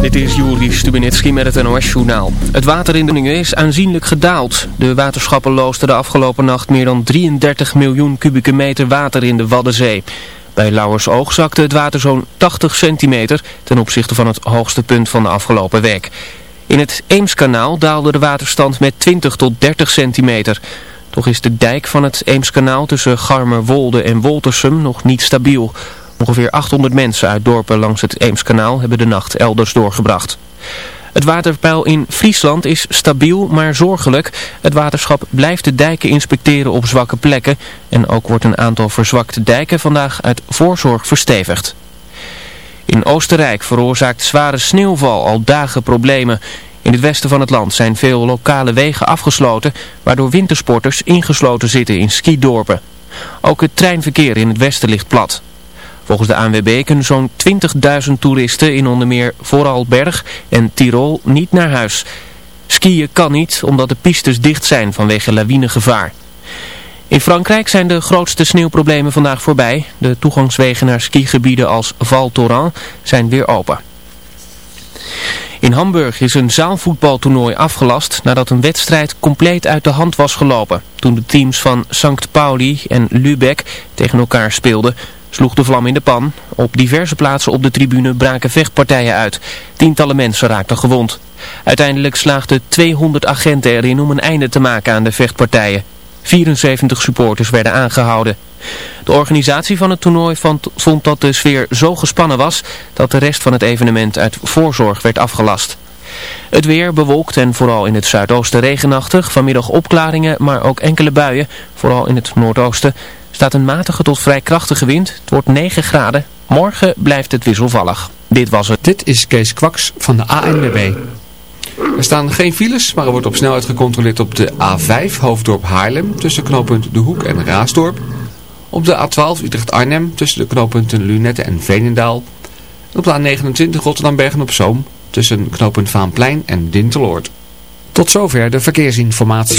Dit is Juri Stubenitski met het NOS-journaal. Het water in de Groningen is aanzienlijk gedaald. De waterschappen loosten de afgelopen nacht meer dan 33 miljoen kubieke meter water in de Waddenzee. Bij Lauwersoog zakte het water zo'n 80 centimeter ten opzichte van het hoogste punt van de afgelopen week. In het Eemskanaal daalde de waterstand met 20 tot 30 centimeter. Toch is de dijk van het Eemskanaal tussen Garmerwolde en Woltersum nog niet stabiel. Ongeveer 800 mensen uit dorpen langs het Eemskanaal hebben de nacht elders doorgebracht. Het waterpeil in Friesland is stabiel, maar zorgelijk. Het waterschap blijft de dijken inspecteren op zwakke plekken. En ook wordt een aantal verzwakte dijken vandaag uit voorzorg verstevigd. In Oostenrijk veroorzaakt zware sneeuwval al dagen problemen. In het westen van het land zijn veel lokale wegen afgesloten, waardoor wintersporters ingesloten zitten in skidorpen. Ook het treinverkeer in het westen ligt plat. Volgens de ANWB kunnen zo'n 20.000 toeristen in onder meer Vooralberg en Tirol niet naar huis. Skiën kan niet omdat de pistes dicht zijn vanwege lawinegevaar. In Frankrijk zijn de grootste sneeuwproblemen vandaag voorbij. De toegangswegen naar skigebieden als Val Thorens zijn weer open. In Hamburg is een zaalvoetbaltoernooi afgelast nadat een wedstrijd compleet uit de hand was gelopen. Toen de teams van St. Pauli en Lübeck tegen elkaar speelden, sloeg de vlam in de pan. Op diverse plaatsen op de tribune braken vechtpartijen uit. Tientallen mensen raakten gewond. Uiteindelijk slaagden 200 agenten erin om een einde te maken aan de vechtpartijen. 74 supporters werden aangehouden. De organisatie van het toernooi vond, dat de sfeer zo gespannen was dat de rest van het evenement uit voorzorg werd afgelast. Het weer bewolkt en vooral in het zuidoosten regenachtig. Vanmiddag opklaringen, maar ook enkele buien, vooral in het noordoosten staat een matige tot vrij krachtige wind. Het wordt 9 graden. Morgen blijft het wisselvallig. Dit was het. Dit is Kees Kwaks van de ANWB. Er staan geen files, maar er wordt op snelheid gecontroleerd op de A5 Hoofddorp Haarlem tussen knooppunt De Hoek en Raasdorp. Op de A12 Utrecht-Arnhem tussen de knooppunten Lunette en Veenendaal. En op de A29 Rotterdam-Bergen-op-Zoom tussen knooppunt Vaanplein en Dinteloord. Tot zover de verkeersinformatie.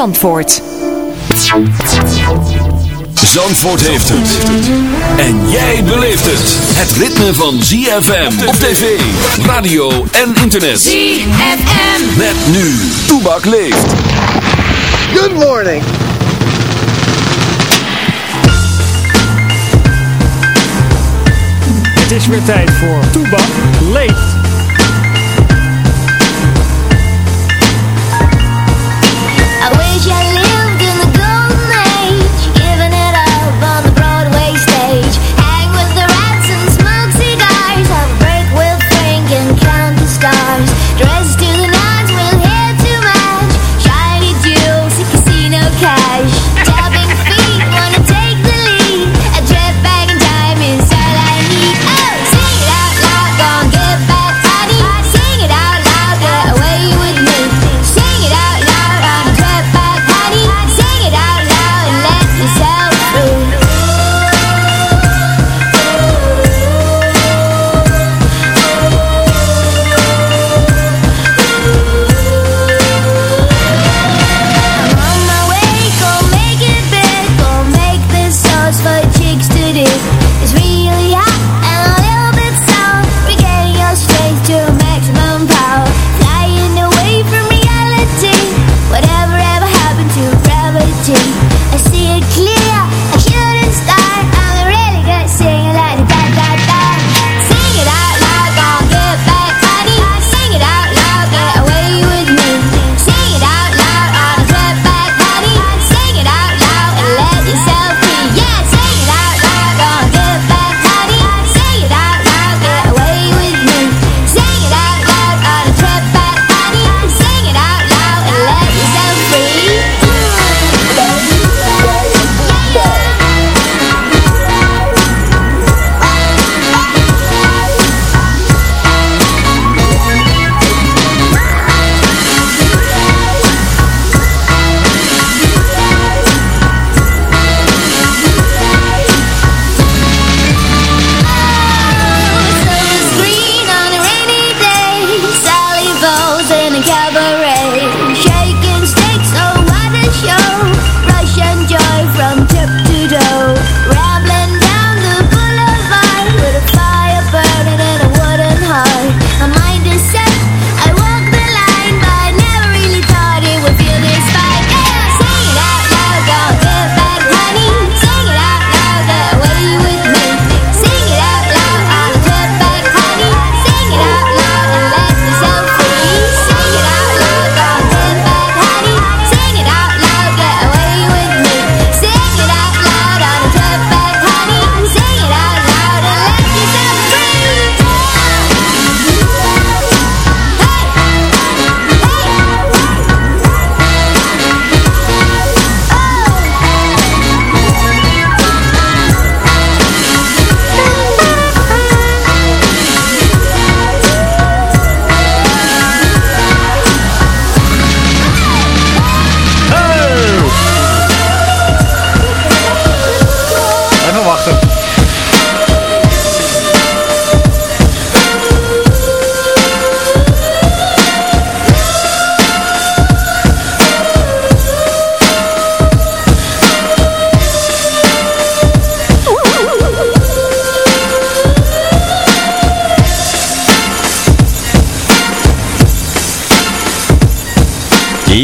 Zandvoort. Zandvoort heeft het. En jij beleeft het. Het ritme van ZFM op tv, radio en internet. ZFM. Met nu. Toebak leeft. Good morning. Het is weer tijd voor Toebak leeft.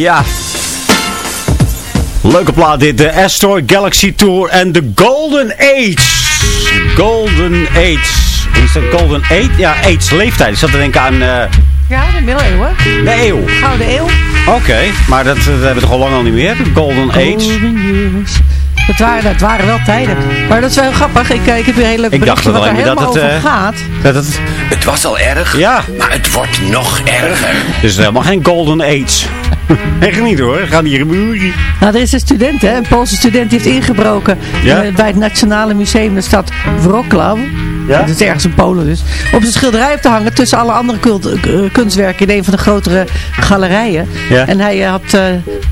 Ja. Leuke plaat dit. De Asteroid Galaxy Tour en de Golden Age. Golden Age. Is dat Golden Age? Ja, Age, leeftijd. Ik zat te denken aan uh, Ja, de middeleeuwen. de eeuw. Gouden eeuw. Oké, maar dat, dat hebben we toch al lang al niet meer? Golden Age. Golden years. Dat waren, dat waren wel tijden. Maar dat is wel grappig. Ik, eh, ik heb hier een heel leuk Ik dacht berichtje wat wel er even dat helemaal het, over eh, gaat. Dat het, Het was al erg, ja, maar het wordt nog erger. dus helemaal geen Golden Age. Echt niet hoor. Gaat hier gebeuren. Nou, er is een student, hè, een Poolse student, die heeft ingebroken Ja? in- bij het Nationale Museum in de stad Wroclaw. Ja? Dat is ergens in Polen dus. Op zijn schilderij op te hangen tussen alle andere eh, kunstwerken in een van de grotere galerijen. Ja. En hij eh, had eh,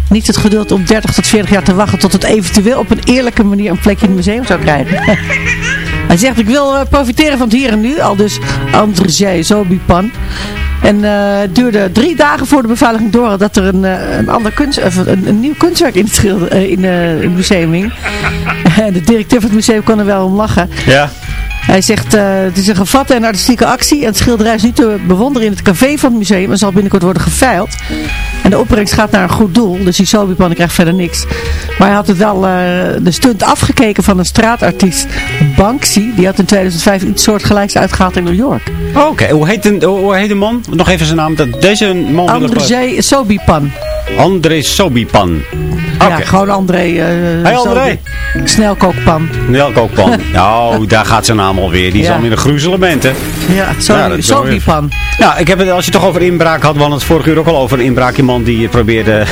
niet het geduld om 30 tot 40 jaar te wachten tot het eventueel op een eerlijke manier een plekje in het museum zou krijgen. hij zegt, ik wil eh, profiteren van het hier en nu. Al dus Andrzej Sobipan. En eh, het duurde drie dagen voor de beveiliging door dat er een, eh, een, ander kunst, een, nieuw kunstwerk in het, eh, in, eh, het museum hing. En de directeur van het museum kon er wel om lachen. Ja. Hij zegt, eh, het is een gevatte en artistieke actie. En het schilderij is niet te bewonderen in het café van het museum. En zal binnenkort worden geveild. En de opbrengst gaat naar een goed doel. Dus die Sobipan krijgt verder niks. Maar hij had het wel eh, de stunt afgekeken van een straatartiest Banksy. Die had in 2005 iets soortgelijks uitgehaald in New York. Oké, hoe, heet de, hoe heet de man? Nog even zijn naam. Dat, deze man Andrzej Sobipan. André Sobipan. Ja, gewoon André. eh Hey, André. Sobi- Snelkookpan. Melkookpan. nou, daar gaat zijn naam alweer. Die is al in een gruzelement, hè. Ja, Ja, Sobi- dat is Sobipan. Nou, ik heb het, als je het toch over inbraak had, we hadden het vorige uur ook al over een inbraak. Iemand die probeerde...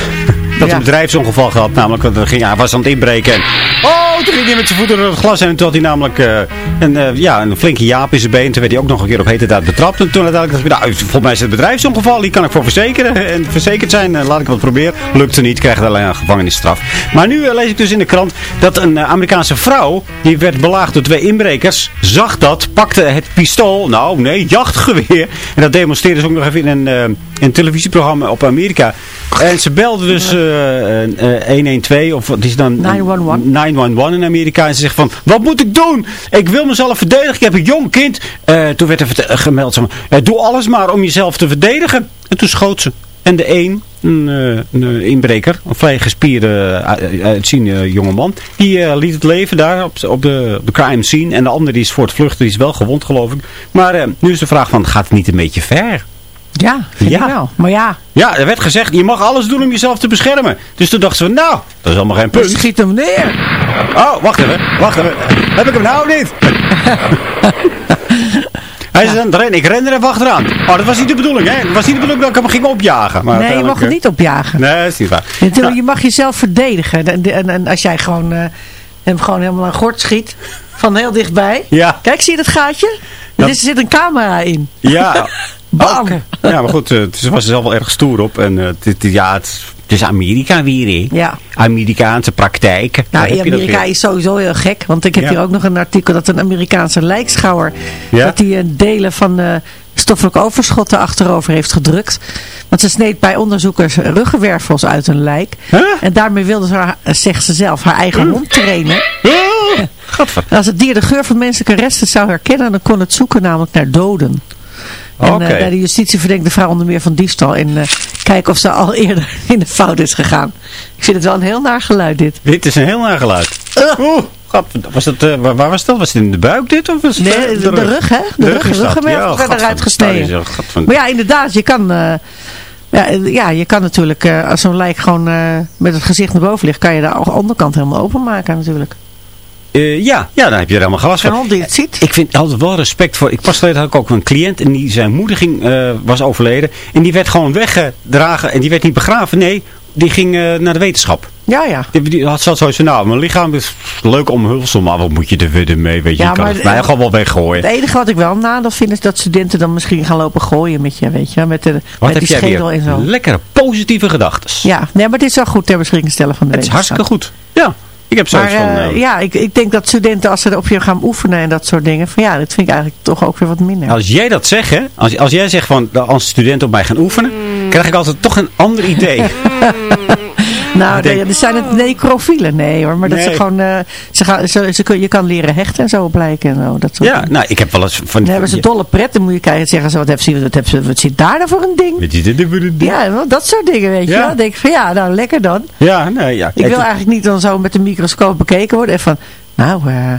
Dat Ja. een bedrijfsongeval gehad, namelijk want er ging, hij was aan het inbreken. En, oh, toen ging hij met zijn voeten door het glas en toen had hij namelijk eh, een, eh, ja, een flinke jaap in zijn been. Toen werd hij ook nog een keer op hete daad betrapt. En toen uiteindelijk dacht ik, nou, volgens mij is het bedrijfsongeval. Die kan ik voor verzekeren. En verzekerd zijn, eh, laat ik wat proberen. Lukte niet, krijgt alleen een gevangenisstraf. Maar nu eh, lees ik dus in de krant dat een eh, Amerikaanse vrouw, die werd belaagd door twee inbrekers, zag dat, pakte het pistool, nou nee, jachtgeweer. En dat demonstreerde ze ook nog even in een, eh, in een televisieprogramma op Amerika. En ze belde dus eh, eh, 112, of wat is dan? 911. 911 in Amerika. En ze zegt van, wat moet ik doen? Ik wil mezelf verdedigen. Ik heb een jong kind. Eh, toen werd er eh, gemeld, zeg maar, eh, doe alles maar om jezelf te verdedigen. En toen schoot ze. En de een, een, eh, een eh, inbreker, een vrij gespierde, uh, uitziende jongeman, die eh, liet het leven daar op, op, de, op de crime scene. En de andere die is voor het vluchten, die is wel gewond geloof ik. Maar eh, nu is de vraag van, gaat het niet een beetje ver? Ja, vind Ja. ik wel. Maar ja, Ja, er werd gezegd, je mag alles doen om jezelf te beschermen. Dus toen dachten ze, nou, dat is allemaal geen punt. schiet hem neer. Oh, wacht even, wacht even. Heb ik hem nou niet? Hij zei dan, ren, ik ren er even achteraan. Oh, dat was niet de bedoeling, hè? Dat was niet de bedoeling dat ik hem ging opjagen. Maar Nee, je mag het niet opjagen. eh, Nee, dat is niet waar. Je, Nou, je mag jezelf verdedigen. En, en, en als jij gewoon eh, hem gewoon helemaal aan gort schiet, van heel dichtbij. Ja. Kijk, zie je dat gaatje? Dat- Er zit een camera in. ja. Ja, maar goed, eh, ze was er zelf wel erg stoer op. En eh, het, ja, het, het is Amerika weer, hè? Ja. Amerikaanse praktijk. Nou, Amerika is sowieso heel gek. Want ik heb Ja. hier ook nog een artikel dat een Amerikaanse lijkschouwer... Ja? dat die eh, delen van eh stoffelijk overschotten achterover heeft gedrukt. Want ze sneed bij onderzoekers ruggenwervels uit een lijk. Huh? En daarmee wilde ze, haar, eh, zegt ze zelf, haar eigen hond trainen. Oh, als het dier de geur van menselijke resten zou herkennen... dan kon het zoeken namelijk naar doden. En Oké. eh, bij de justitie verdenkt de vrouw onder meer van diefstal. En eh, kijken of ze al eerder in de fout is gegaan. Ik vind het wel een heel naar geluid dit. Dit is een heel nageluid. Ugh. Oeh, was dat, eh, waar, was dat? Was het in de buik dit? Of was het, Nee, de, de rug, hè? De, rug, dat. ruggenmerg Ja, gesneden. Maar ja, inderdaad, je kan... ja, ja, je kan natuurlijk, als zo'n lijk gewoon met het gezicht naar boven ligt, kan je de onderkant helemaal openmaken natuurlijk. Eh, ja, ja, dan heb je er helemaal glas van. die het ziet. Ik vind altijd wel respect voor. Ik pas geleden had ik ook een cliënt en die zijn moeder ging, eh, was overleden. En die werd gewoon weggedragen en die werd niet begraven. Nee, die ging eh, naar de wetenschap. Ja, ja. Die, die had zat zoiets van, nou, mijn lichaam is leuk omhulsel, maar wat moet je er verder mee? Weet je, Ja, je kan maar- het mij gewoon wel weggooien. Het enige wat ik wel nadeel vind is dat studenten dan misschien gaan lopen gooien met je, weet je, met, de, Wat met heb die jij schedel weer? en zo. Lekkere positieve gedachten. Ja, nee, maar het is wel goed ter beschikking stellen van de Het is wetenschap. hartstikke goed. Ja, ik heb Maar zoiets van... eh, eh, ja, ik, ik denk dat studenten als ze op je gaan oefenen en dat soort dingen, van ja, dat vind ik eigenlijk toch ook weer wat minder. Als jij dat zegt, hè, als, als jij zegt van, als studenten op mij gaan oefenen, krijg ik altijd toch een ander idee. Nou, denk- nee, er zijn het necrofielen, nee hoor. Maar dat Nee. ze gewoon, eh, ze gaan, ze, ze kun, je kan leren hechten en zo blijken en zo. Dat soort Ja, dingen. nou, ik heb wel eens van... Dan hebben ze dolle pret, dan moet je kijken en zeggen ze, wat, heeft ze, wat, heeft ze, wat zit daar nou voor een ding? Weet je, dit is een ding. Ja, dat soort dingen, weet je Ja. wel. Dan denk ik van, ja, nou, lekker dan. Ja, nee, ja. Ik wil eigenlijk niet dan zo met de microscoop bekeken worden. En van, nou, eh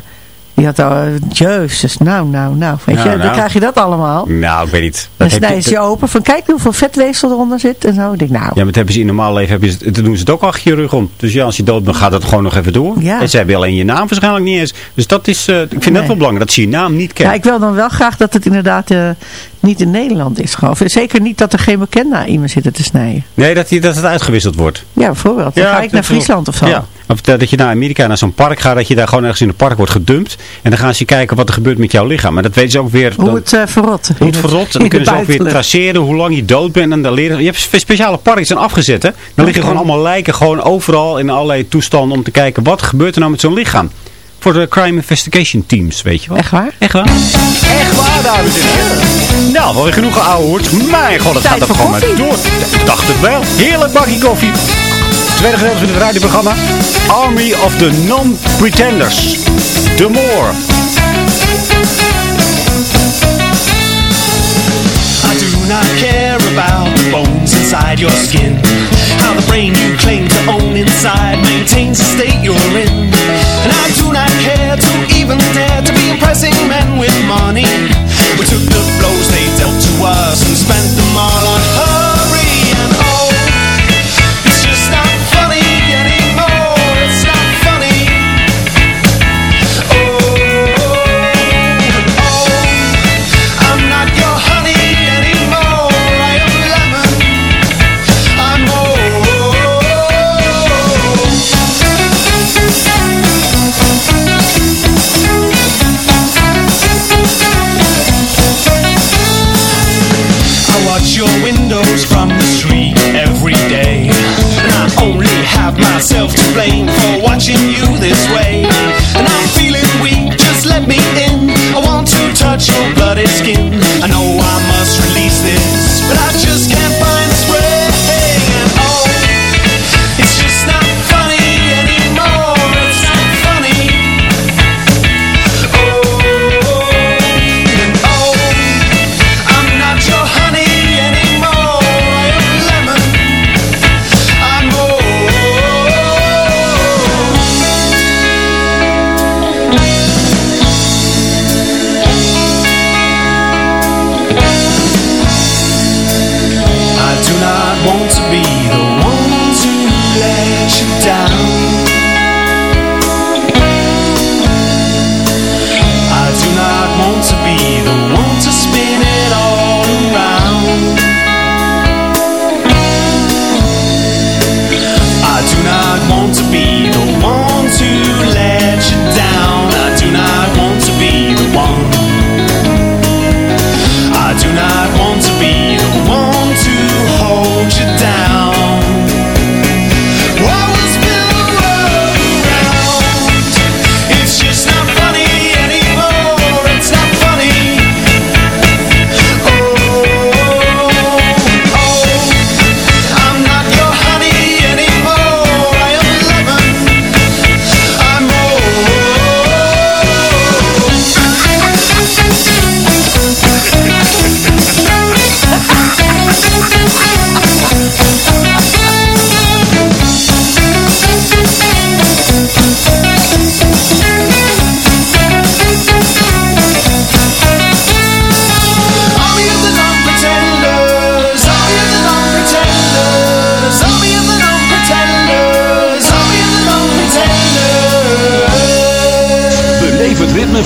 die had al, jezus, nou, nou, nou. Weet Nou, je, dan nou. krijg je dat allemaal. Nou, ik weet niet. Dan Dat heeft- snijden ze je open van, kijk hoeveel vetweefsel eronder zit. En zo. Ik denk, nou, Ja, maar dat hebben ze in normaal leven, hebben ze, doen ze het ook al chirurg om. Dus ja, als je dood bent, gaat dat gewoon nog even door. Ja. En ze hebben alleen je naam waarschijnlijk niet eens. Dus dat is, eh, ik vind Nee. dat wel belangrijk, dat ze je naam niet ja, kennen. ik wil dan wel graag dat het inderdaad eh, niet in Nederland is. Gewoon. Zeker niet dat er geen bekende in me zitten te snijden. Nee, dat, die, dat het uitgewisseld wordt. Ja, bijvoorbeeld. Dan Ja, ga ik naar Friesland of zo. Ja, dat dat je naar Amerika, naar zo'n park gaat, dat je daar gewoon ergens in een park wordt gedumpt. En dan gaan ze kijken wat er gebeurt met jouw lichaam. Maar dat weten ze ook weer. Hoe dan- het eh, verrot. hoe het verrot. En dan kunnen ze ook weer traceren hoe lang je dood bent. En dan leren, je hebt spe- speciale parken zijn afgezet. Hè? Dan liggen gewoon allemaal lijken gewoon overal in allerlei toestanden om te kijken wat gebeurt er nou met zo'n lichaam. Voor de crime investigation teams, weet je wel. Echt waar? Echt waar? Echt waar, dames en heren. Nou, wel weer genoeg geouwehoerd. Mijn god, het Tijd gaat er voor gewoon maar door. Ik dacht het wel. Heerlijk bakje koffie. Tweede gedeelte van het radioprogramma. Army of the Non-Pretenders. The More. I do not care about the bones inside your skin. How the brain you claim to own inside maintains the state you're in. And I do not care to even dare to be impressing men with money. We took the blows they dealt to us and spent them all on hurry for watching you.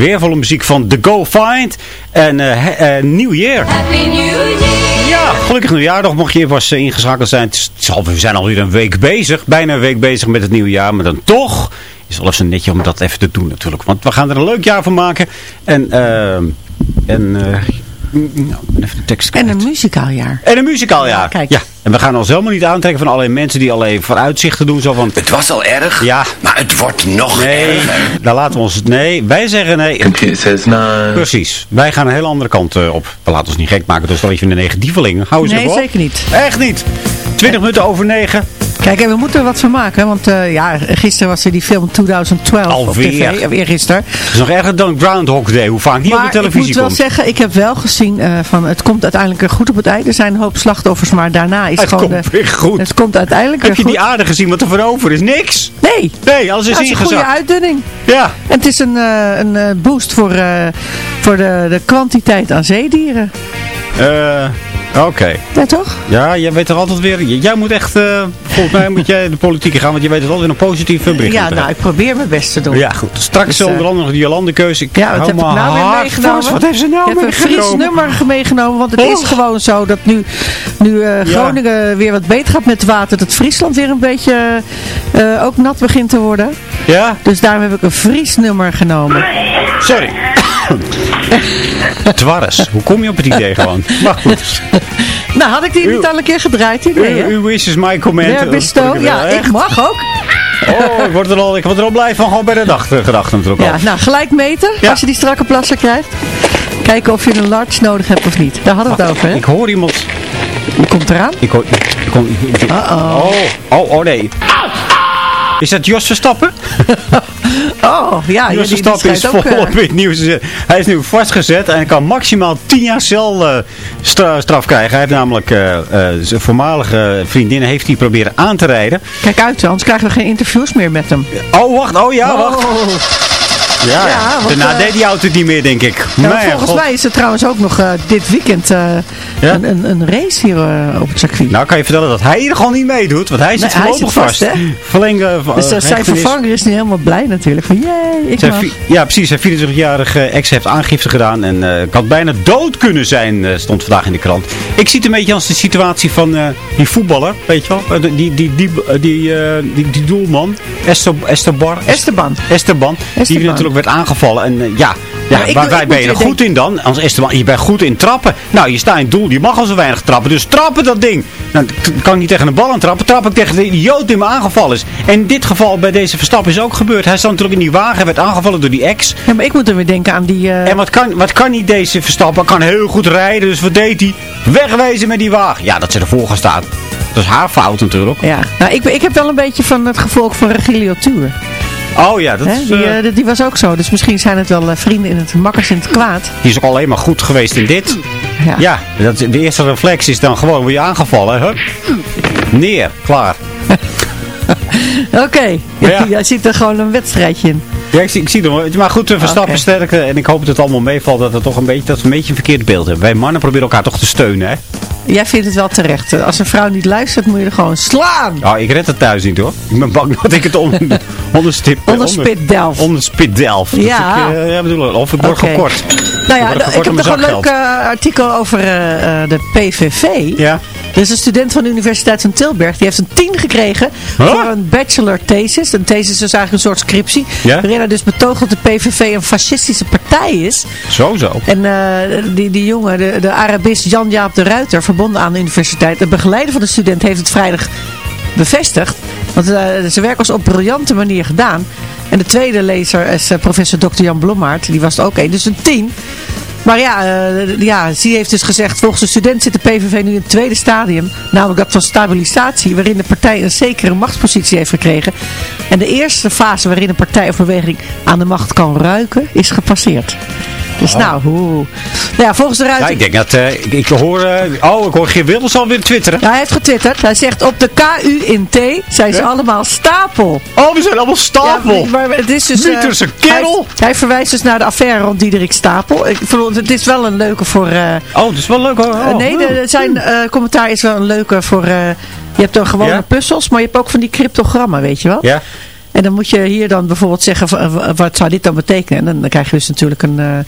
Sfeervolle muziek van The Go Find en eh, he- eh, New Year. Happy New Year. Ja, gelukkig nieuwjaar nog. Mocht je pas eh, ingeschakeld zijn. Het is, het is al- we zijn alweer een week bezig. Bijna een week bezig met het nieuwe jaar. Maar dan toch is het wel even netje om dat even te doen natuurlijk. Want we gaan er een leuk jaar van maken. En, eh, en eh, nou, even de tekst En een muzikaal jaar. En een muzikaal jaar. Ja, kijk. Ja. En we gaan ons helemaal niet aantrekken van allerlei mensen die alleen vooruitzichten doen. Zo van, Het was al erg, ja, maar het wordt nog nee, erger. daar laten we ons... Nee, wij zeggen nee. Computer says no. Precies. Wij gaan een hele andere kant eh, op. We laten ons niet gek maken. Dus dan weet je een negatieveling. Hou eens Nee, even op. zeker niet. Echt niet. 20 minuten over 9. Kijk, en we moeten er wat van maken. Want eh, ja, gisteren was er die film 2012 Alweer. op tv. Eergisteren. Het is nog erger dan Groundhog Day. Hoe vaak die op de ik moet televisie wel komt. zeggen, ik heb wel gezien eh, van het komt uiteindelijk weer goed op het eind. Er zijn een hoop slachtoffers, maar daarna is Het gewoon... komt de- weer goed. Het komt uiteindelijk Heb weer je goed. die aarde gezien wat er van over is? Niks. Nee. Nee, alles is Ja, het is een goede ingezakt. uitdunning. Ja. En het is een, eh, een eh, boost voor, eh, voor de, de kwantiteit aan zeedieren. Eh, Oké. Ja, toch? Ja, jij weet er altijd weer... Jij moet echt... eh, volgens mij moet jij de politiek gaan. Want je weet het altijd weer een positief bericht Ja, nou, ik probeer mijn best te doen. Ja, goed. Straks Dus, onder andere nog die Jolande-keuze. Ik Ja, wat heb ik nou weer meegenomen? vast. Wat heeft ze nou Ik heb een Fries nummer meegenomen, want het Oh. is gewoon zo dat nu, nu eh, Ja. Groningen weer wat beter gaat met het water, dat Friesland weer een beetje eh, ook nat begint te worden. Ja? Dus daarom heb ik een Fries nummer genomen. Sorry. Dwars. Hoe kom je op het idee gewoon? Maar goed. Nou, had ik die niet al een keer gedraaid? Nee, uw wish is my command. Ja, ik Ja, ik mag ook. Oh, ik word er al, ik word er al blij van. Gewoon bij de dag, gedachten natuurlijk Ja, nou, gelijk meten Ja. als je die strakke plassen krijgt. Kijken of je een large nodig hebt of niet. Daar hadden we het over, hè? Ik hoor iemand... Die komt eraan. Ik hoor... Ik, ik, kom- ik- ik- Uh-oh. oh, oh, oh nee. Is dat Jos Verstappen? Oh, ja. Jos Verstappen is ook, volop eh, in het nieuws. Hij is nu vastgezet en kan maximaal 10 jaar cel eh, stra- straf krijgen. Hij heeft namelijk eh, zijn voormalige vriendin heeft hij proberen aan te rijden. Kijk uit, anders krijgen we geen interviews meer met hem. Oh, wacht. Oh ja, wacht. Oh. Ja, Ja, want, daarna eh, deed die auto het niet meer, denk ik. Ja, volgens god. mij is er trouwens ook nog eh, dit weekend eh, Ja? een, een, een race hier op het circuit. Nou kan je vertellen dat hij er gewoon niet meedoet, want hij zit Nee, hij voorlopig zit vast, dus zijn vervanger is nu helemaal blij natuurlijk. Van jee, ik Zijn mag. vi- ja, precies. Zijn 24-jarige ex heeft aangifte gedaan. En had bijna dood kunnen zijn, stond vandaag in de krant. Ik zie het een beetje als de situatie van die voetballer, weet je wel? Die, die, die, die, die, die, die doelman, Ester, Esteban. Esteban. Esteban. Die Esteban. Natuurlijk werd aangevallen. En eh, ja, ja ik waar, ik ben je er goed in dan? Als Esteban, je bent goed in trappen. Nou, je staat in het doel. Je mag al zo weinig trappen. Dus trappen dat ding. Nou, k- kan ik niet tegen een bal aan trappen. Trap ik tegen de idioot die me aangevallen is. En in dit geval bij deze Verstappen is ook gebeurd. Hij stond natuurlijk in die wagen. Werd aangevallen door die ex. Ja, maar ik moet er weer denken aan die... eh, En wat kan, wat kan niet deze Verstappen? Kan heel goed rijden. Dus wat deed hij? Wegwezen met die wagen. Ja, dat ze ervoor gaan staan. Dat is haar fout natuurlijk. ja, nou, ik, ik heb wel een beetje van het gevolg van Regilio Tour. Oh ja, dat is, Die, eh, eh, die was ook zo. Dus misschien zijn het wel eh, vrienden in het makkers in het kwaad. die is ook alleen maar goed geweest in dit. Ja. Ja, dat, de eerste reflex is dan gewoon weer aangevallen. Hup. Neer, klaar. Oké, Ja. jij ziet er gewoon een wedstrijdje in. Ja, ik zie, ik zie het wel. Maar goed, we Verstappen Oké. sterker. En ik hoop dat het allemaal meevalt. Dat, het toch een beetje, dat we een beetje een verkeerd beeld hebben. Wij mannen proberen elkaar toch te steunen, hè? Jij vindt het wel terecht. Als een vrouw niet luistert, moet je er gewoon slaan. Nou, ik red het thuis niet hoor. Ik ben bang dat ik het onder, onderstip... Onder spit delf. Onder spit delf. Dat Ja. ik, eh, ja bedoel, of ik word Oké. gekort. Nou ja, ik heb nog mijn een leuk eh, artikel over eh, eh, de PVV. Ja. Er is een student van de Universiteit van Tilburg. Die heeft een 10 gekregen voor een bachelor thesis. Een thesis is eigenlijk een soort scriptie. Ja? Waarin hij dus betoogt dat de PVV een fascistische partij is. Zo, zo. En eh, die, die jongen, de, de Arabist Jan-Jaap de Ruiter, verbonden aan de universiteit. De begeleider van de student heeft het vrijdag bevestigd. Want uh, zijn werk was op een briljante manier gedaan. En de tweede lezer is uh, professor Dr. Jan Blommaert. Die was er ook één. Dus een 10. Maar ja, uh, ja, heeft dus gezegd, volgens de student zit de PVV nu in het tweede stadium. Namelijk dat van stabilisatie, waarin de partij een zekere machtspositie heeft gekregen. En de eerste fase waarin een partij of beweging aan de macht kan ruiken, is gepasseerd. Dus Oh. nou, hoe... Nou ja, volgens de ruiter... Ja, ik denk dat, uh, ik, ik, hoor, uh, oh, ik hoor Geert Wilders alweer twitteren. Ja, hij heeft getwitterd. Hij zegt, op de KU in T zijn ze allemaal stapel. Oh, we zijn allemaal stapel. Ja, maar het is dus... Niet tussen kerel. Hij, hij, verwijst dus naar de affaire rond Diederik Stapel. Ik het is wel een leuke voor... Oh, het is wel leuk hoor. Oh, nee, de, zijn commentaar is wel een leuke voor... Je hebt dan gewone ja? puzzels, maar je hebt ook van die cryptogrammen, weet je wel? Ja. En dan moet je hier dan bijvoorbeeld zeggen, wat zou dit dan betekenen? En dan krijg je dus natuurlijk een, uh,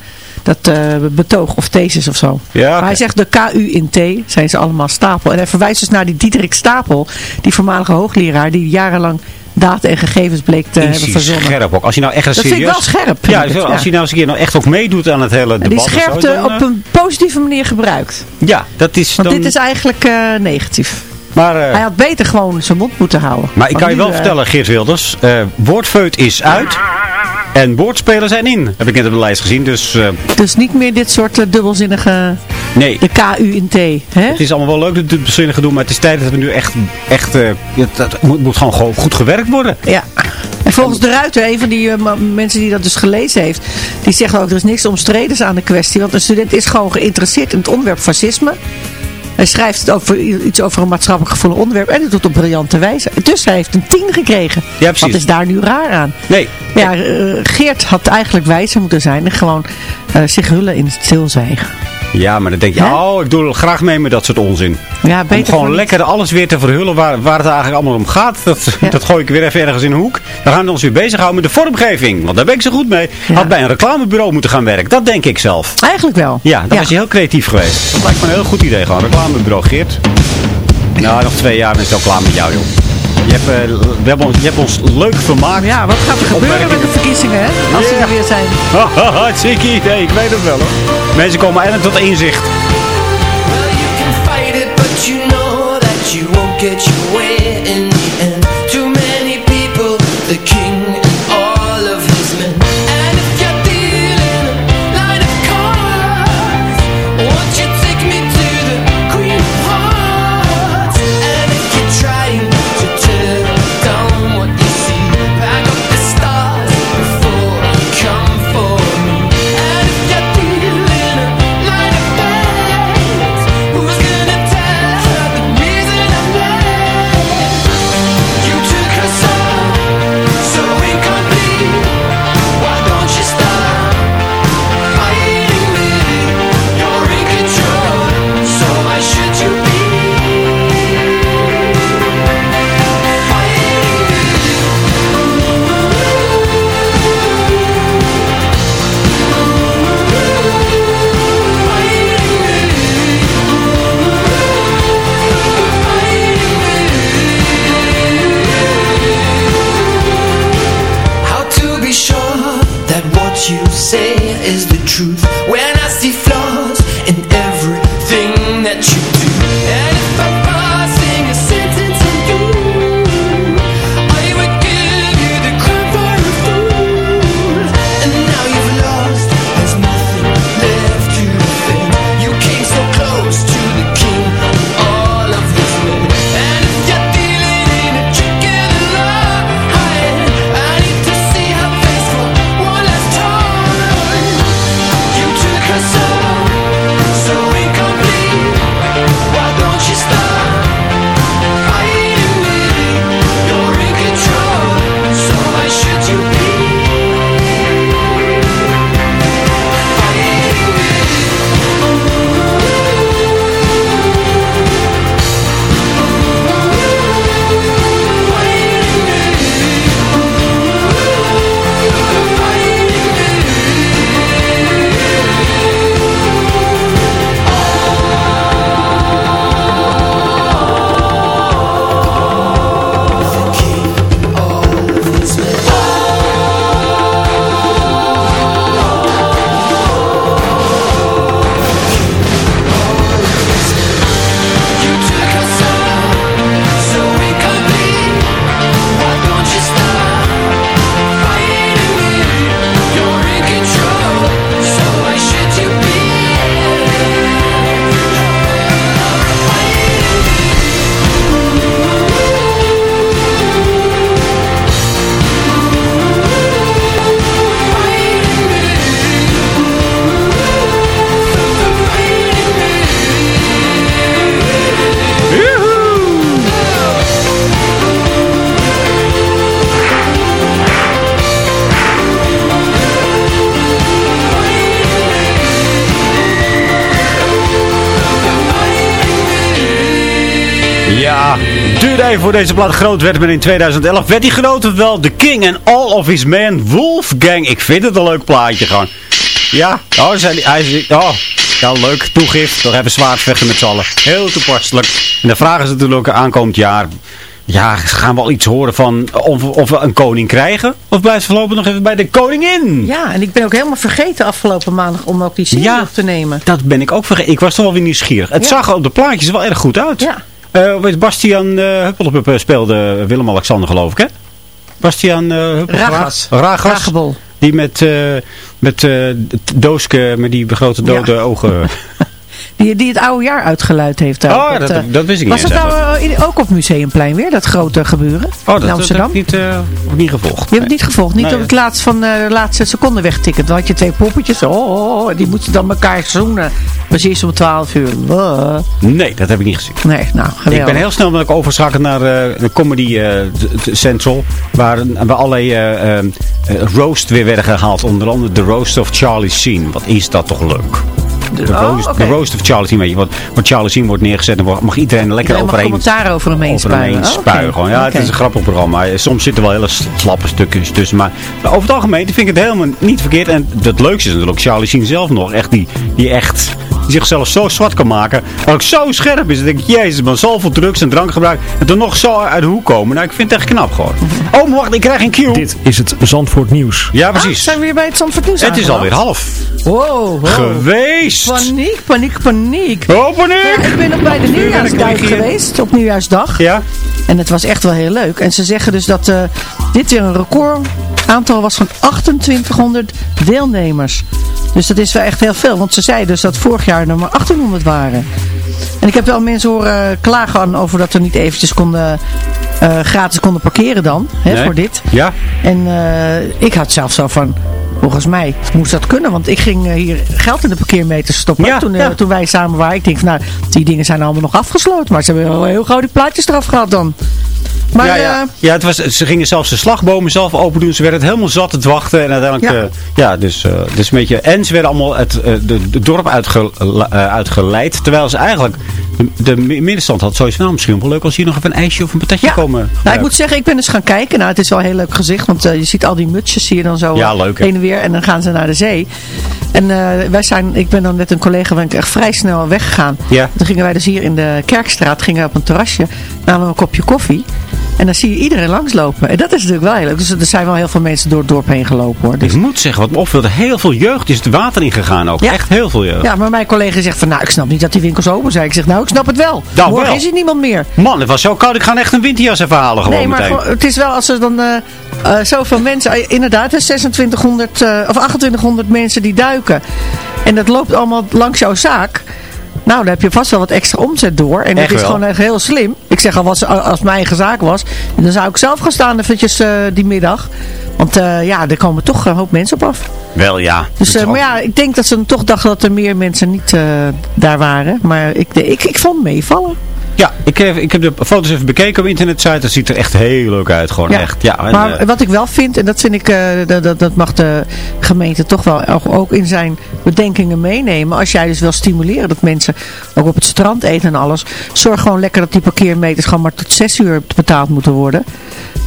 dat uh, betoog of thesis of zo. Ja, okay. Maar hij zegt de KU in T zijn ze allemaal stapel. En hij verwijst dus naar die Diederik Stapel, die voormalige hoogleraar, die jarenlang data en gegevens bleek te hebben verzonnen. scherp ook. Als je nou echt een dat serieus... vind ik wel scherp. Ja, het, als ja. je nou eens een keer nou echt ook meedoet aan het hele debat. En die scherpte zo, dan, op een positieve manier gebruikt. Ja, dat is Want dan... dit is eigenlijk uh, negatief. Maar, uh, hij had beter gewoon zijn mond moeten houden. Maar ik kan je wel uh, vertellen, Geert Wilders. Uh, woordfeut is uit. En woordspelen zijn in. Heb ik net op de lijst gezien. Dus, dus niet meer dit soort dubbelzinnige... Nee. De KU in T. Hè? Het is allemaal wel leuk dat dubbelzinnige doen. Maar het is tijd dat we nu echt... echt het, het moet, moet gewoon goed gewerkt worden. Ja. En volgens de Ruiter, een van die uh, mensen die dat dus gelezen heeft, die zegt ook, er is niks omstredens aan de kwestie. Want een student is gewoon geïnteresseerd in het onderwerp fascisme. Hij schrijft het over, iets over een maatschappelijk gevoelig onderwerp. En het doet op briljante wijze. Dus hij heeft een 10 gekregen. Ja, precies. Wat is daar nu raar aan? Nee. Ja, uh, Geert had eigenlijk wijzer moeten zijn. En gewoon uh, zich hullen in het stilzwijgen. Ja, maar dan denk je, oh, ik doe er graag mee met dat soort onzin. Ja, beter om gewoon lekker alles weer te verhullen waar, waar het eigenlijk allemaal om gaat. Dat, ja. dat gooi ik weer even ergens in een hoek. Dan gaan we ons weer bezighouden met de vormgeving. Want daar ben ik zo goed mee. Ja. Had bij een reclamebureau moeten gaan werken. Dat denk ik zelf. Eigenlijk wel. Ja, dan ja. was je heel creatief geweest. Dat lijkt me een heel goed idee. Gewoon reclamebureau, Geert. Nou, nog twee jaar en is het al klaar met jou, joh. Je hebt, uh, we hebben ons, je hebt ons leuk vermaakt. Ja, wat gaat er gebeuren met de verkiezingen, hè? Als ze yeah. er weer zijn. Hartstikke idee, ik weet het wel, hoor. Mensen komen eindelijk tot inzicht. Well, you can fight it, but you know that you won't get your voor deze plaat groot werd, maar in 2011 werd hij genoten wel. The King and All of His Men, Wolfgang. Ik vind het een leuk plaatje gewoon. Ja, oh, zei hij, hij oh, ja, leuk, toegift. Nog even zwaard vechten met z'n allen. Heel toepasselijk. En de vraag is natuurlijk aankomend jaar... Ja, gaan we al iets horen van of, of we een koning krijgen? Of blijft voorlopig nog even bij de koningin? Ja, en ik ben ook helemaal vergeten afgelopen maandag om ook die Ja. op te nemen. Dat ben ik ook vergeten. Ik was toch wel weer nieuwsgierig. Het Ja. zag op de plaatjes wel erg goed uit. Ja. Eh, uh, Huppelpup eh, speelde Willem-Alexander geloof ik hè? Bastiaan uh, Huppelpup. Ragas. Ragas. Die met, eh met eh, Dooske, met die grote dode Ja. ogen. Die, die het oude jaar uitgeluid heeft. daar. Oh, dat- eh, dat wist ik Was niet het eens nou eh, in- ook op Museumplein weer, dat grote gebeuren? Oh, dat, in dat Amsterdam? heb ik niet, eh, niet gevolgd. Je hebt het niet gevolgd. Niet Nee. op het laatst van eh, de laatste seconde wegtikken. Dan had je twee poppetjes. Oh, oh, oh, die moeten dan elkaar zoenen. Precies om 12 uur. Nee, dat heb ik niet gezien. Nee, nou, geweldig. Ik ben heel snel ik overschakeld naar eh, de Comedy eh, Central. Waar, waar allerlei eh, eh, eh, roast weer werden gehaald. Onder andere de roast of Charlie Sheen. Wat is dat toch leuk. De, oh, roast, de roast of Charlie. Weet je, wat, wat Charlie wordt neergezet. En mag iedereen er lekker Iedereen overheen, commentaar over hem heen spuien. Oh. Gewoon. Ja, het is een grappig programma. Soms zitten wel hele slappe stukjes tussen. Maar, over het algemeen vind ik het helemaal niet verkeerd. En het leukste is natuurlijk Charlie Sheen zelf nog. Echt die, die echt zichzelf zo zwart kan maken. Maar ook zo scherp is. Dan denk ik, jezus man, zoveel drugs en drankgebruik. En dan nog zo uit de hoek komen. Nou, ik vind het echt knap gewoon. Oh, maar wacht, ik krijg een cue. Dit is het Zandvoort nieuws. Ja, Ah, precies. zijn we weer bij het Zandvoort Nieuws het is alweer half. Wow, wow. Geweest. Paniek, paniek, paniek. Oh, paniek. Ja, ik ben nog bij de nieuwjaarsduik geweest, op nieuwjaarsdag. Ja? En het was echt wel heel leuk. En ze zeggen dus dat eh, dit weer een record aantal was van 2800 deelnemers. Dus dat is wel echt heel veel. Want ze zeiden dus dat vorig jaar er maar 1800 waren. En ik heb wel mensen horen klagen over dat we niet eventjes konden, eh, gratis konden parkeren dan. Hè, Nee. Voor dit. Ja? En eh, ik had zelf zo van, volgens mij moest dat kunnen. Want ik ging eh, hier geld in de parkeermeters stoppen Ja, toen, eh, ja. toen wij samen waren. Ik denk van, nou, die dingen zijn allemaal nog afgesloten. Maar ze hebben wel heel gauw die plaatjes eraf gehad dan. Maar ja, ja, ja. ja het was, ze gingen zelfs de slagbomen zelf open doen. Ze werden het helemaal zat te wachten. En uiteindelijk, Ja. ja, ja dus, eh, dus een beetje... En ze werden allemaal het eh, de, de dorp uitge, eh, uitgeleid. Terwijl ze eigenlijk... De, de middenstand had van... Nou, misschien wel leuk als hier nog even een ijsje of een patatje Ja. komen. Nou, ik moet zeggen, ik ben eens gaan kijken. Nou, het is wel een heel leuk gezicht, want eh, je ziet al die mutsjes je dan zo Ja, eh, leuk, heen en weer. En dan gaan ze naar de zee. En eh, wij zijn, ik ben dan met een collega ben ik echt vrij snel weggegaan. Ja. Toen gingen wij dus hier in de Kerkstraat, gingen we op een terrasje, namen we een kopje koffie. En dan zie je iedereen langslopen. En dat is natuurlijk wel heel leuk. Dus er zijn wel heel veel mensen door het dorp heen gelopen hoor. Dus, Ik moet zeggen, wat me opviel, heel veel jeugd is het water ingegaan ook. Ja. Echt heel veel jeugd. ja, maar mijn collega zegt van, nou ik snap niet dat die winkels open zijn. Ik zeg, nou ik snap het wel. Nou, Morgen wel. is er niemand meer. Man, het was zo koud. Ik ga echt een winterjas even halen gewoon Nee, maar meteen. het is wel als er dan eh, zoveel mensen, eh, inderdaad, hè, 2600 eh, of 2800 mensen die duiken. En dat loopt allemaal langs jouw zaak. Nou, dan heb je vast wel wat extra omzet door. En dat is wel. gewoon echt heel slim. Ik zeg al, als, als mijn eigen zaak was, dan zou ik zelf gaan staan eventjes eh, die middag. Want eh, ja, er komen toch een hoop mensen op af. Wel ja. Dus, eh, maar ja, ik denk dat ze dan toch dachten dat er meer mensen niet daar waren. Maar ik, ik, ik vond het meevallen. Ja, ik heb, ik heb de foto's even bekeken op internetsite. Dat ziet er echt heel leuk uit. Gewoon Ja. echt. Ja, en, maar eh, wat ik wel vind, en dat vind ik, eh, dat, dat, dat mag de gemeente toch wel ook- ook in zijn bedenkingen meenemen. Als jij dus wil stimuleren dat mensen ook op het strand eten en alles. Zorg gewoon lekker dat die parkeermeters gewoon maar tot zes uur betaald moeten worden.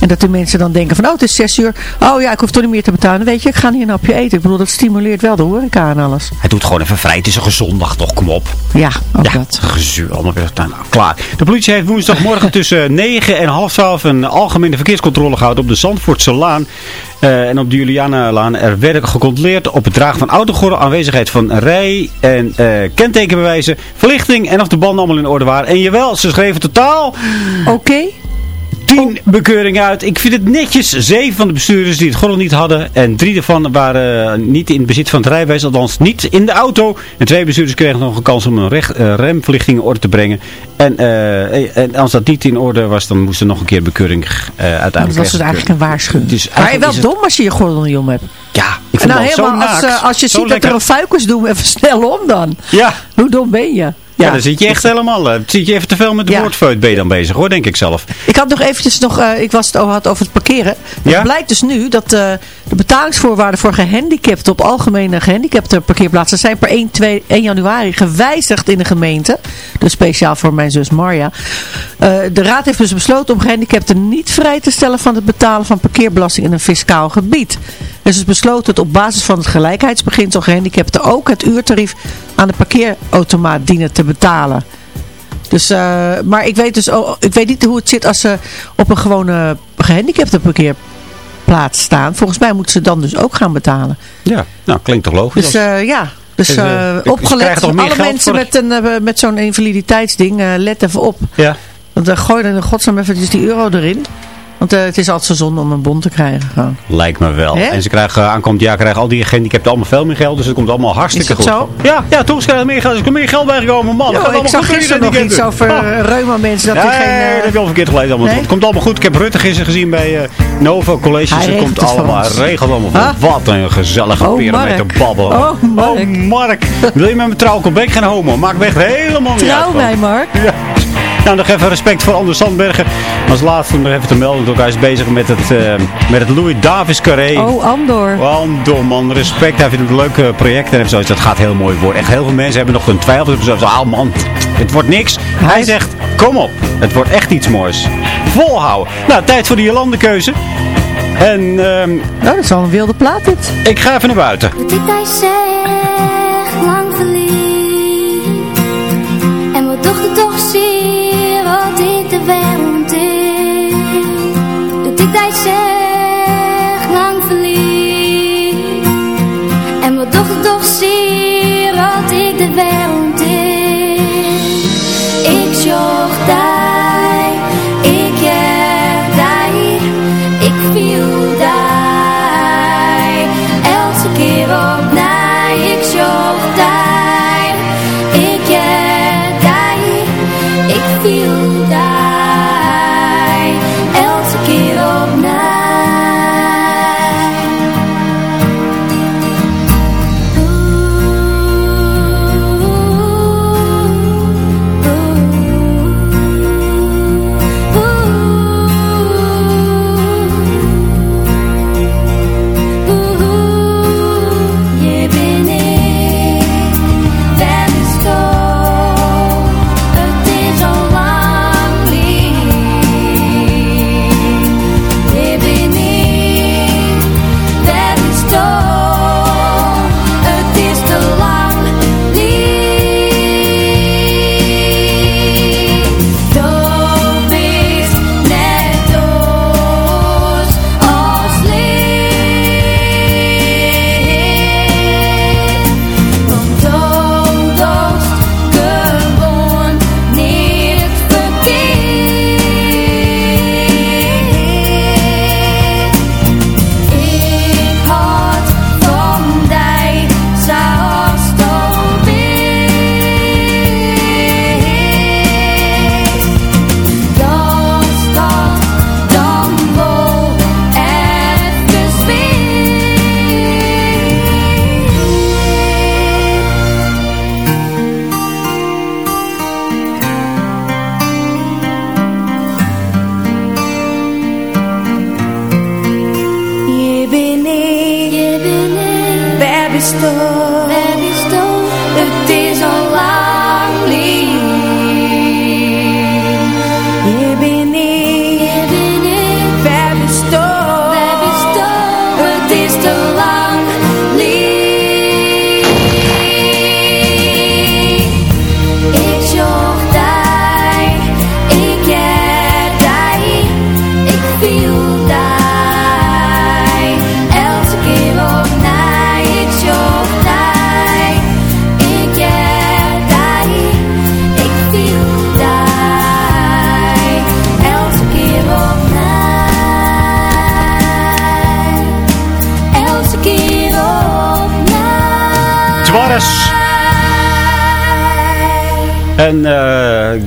En dat de mensen dan denken van, oh het is zes uur. Oh ja, ik hoef toch niet meer te betalen. Weet je, ik ga hier een hapje eten. Ik bedoel, dat stimuleert wel de horeca en alles. hij doet gewoon even vrij. Het is een gezondag toch, kom op. Ja, ook Ja, dat. gezuur. Allemaal weer nou, nou, klaar. De politie heeft woensdagmorgen tussen 9 en half 12 een algemene verkeerscontrole gehouden op de Zandvoortse Laan. eh, en op de Juliana-laan. Er werd gecontroleerd op het dragen van autogordel, aanwezigheid van rij- en eh, kentekenbewijzen, verlichting en of de banden allemaal in orde waren. En jawel, ze schreven totaal Oké. 10 bekeuringen uit. Ik vind het netjes. Zeven van de bestuurders die het gordel niet hadden. En drie daarvan waren eh, niet in bezit van het rijbewijs. Althans niet in de auto. En twee bestuurders kregen nog een kans om een recht, eh, remverlichting in orde te brengen. En, eh, en als dat niet in orde was, dan moest er nog een keer bekeuring eh, uiteindelijk Dat was dus eigenlijk een waarschuwing. Dus maar je wel het- dom als je je gordel niet om hebt. Ja, ik vind nou, het wel zo helemaal als, als je ziet dat er een fuikers doen, even snel om dan. Ja. Hoe dom ben je? Ja, dan zit je echt helemaal, uh, zit je even te veel met de ja. woordfeut ben je dan bezig hoor, denk ik zelf. Ik had nog eventjes nog, uh, ik was het had over het parkeren. Het blijkt dus nu dat uh, de betalingsvoorwaarden voor gehandicapten op algemene gehandicapte parkeerplaatsen zijn per 1, 2, 1 januari gewijzigd in de gemeente. Dus speciaal voor mijn zus Marja. de raad heeft dus besloten om gehandicapten niet vrij te stellen van het betalen van parkeerbelasting in een fiscaal gebied. Er is dus besloten dat op basis van het gelijkheidsbeginsel gehandicapten ook het uurtarief aan de parkeerautomaat dienen te betalen. Dus, uh, maar ik weet dus oh, ik weet niet hoe het zit als ze op een gewone gehandicapte parkeerplaats staan. Volgens mij moeten ze dan dus ook gaan betalen. Ja, nou klinkt toch logisch. Dus uh, ja, dus uh, opgelet, alle mensen met, een, met zo'n invaliditeitsding, let even op. Ja. Want dan gooi je in godsnaam eventjes die euro erin. Want uh, het is altijd zo zonde om een bon te krijgen. Gewoon. Lijkt me wel. He? En ze krijgen uh, aankomend jaar krijgen al die gehandicapten allemaal veel meer geld. Dus het komt allemaal hartstikke is het goed. Zo? Ja, ja, toch er meer geld. Er is meer geld bijgekomen. Man, ja, ik zag gisteren nog iets over uh, reuma mensen. Dat nee, geen, uh, dat heb je al verkeerd gelezen. Allemaal. Nee? Het komt allemaal goed. Ik heb Rutte gisteren gezien bij Novo College. Hij komt allemaal. Regelt allemaal. Huh? Wat een gezellige oh, pyramide babbel. Oh, Mark. Oh, Mark. Wil je met me trouwen? Ben ik geen homo. Maak me echt helemaal niet Trouw mij, Mark. Ja. Nou, nog even respect voor Anders Sandbergen. Als laatste nog even te melden. Ook hij is bezig met het, uh, met het Louis Davis carré. Oh, Andor. Andor, man. Respect. Hij vindt het een leuk project. En zoiets, dat gaat heel mooi worden. Echt heel veel mensen hebben nog een twijfel. Ze hebben zo, ah man, het wordt niks. Hij, hij zegt, kom op. Het wordt echt iets moois. Volhouden. Nou, tijd voor de Jolandekeuze. En, um, nou, dat is wel een wilde plaat dit. Ik ga even naar buiten.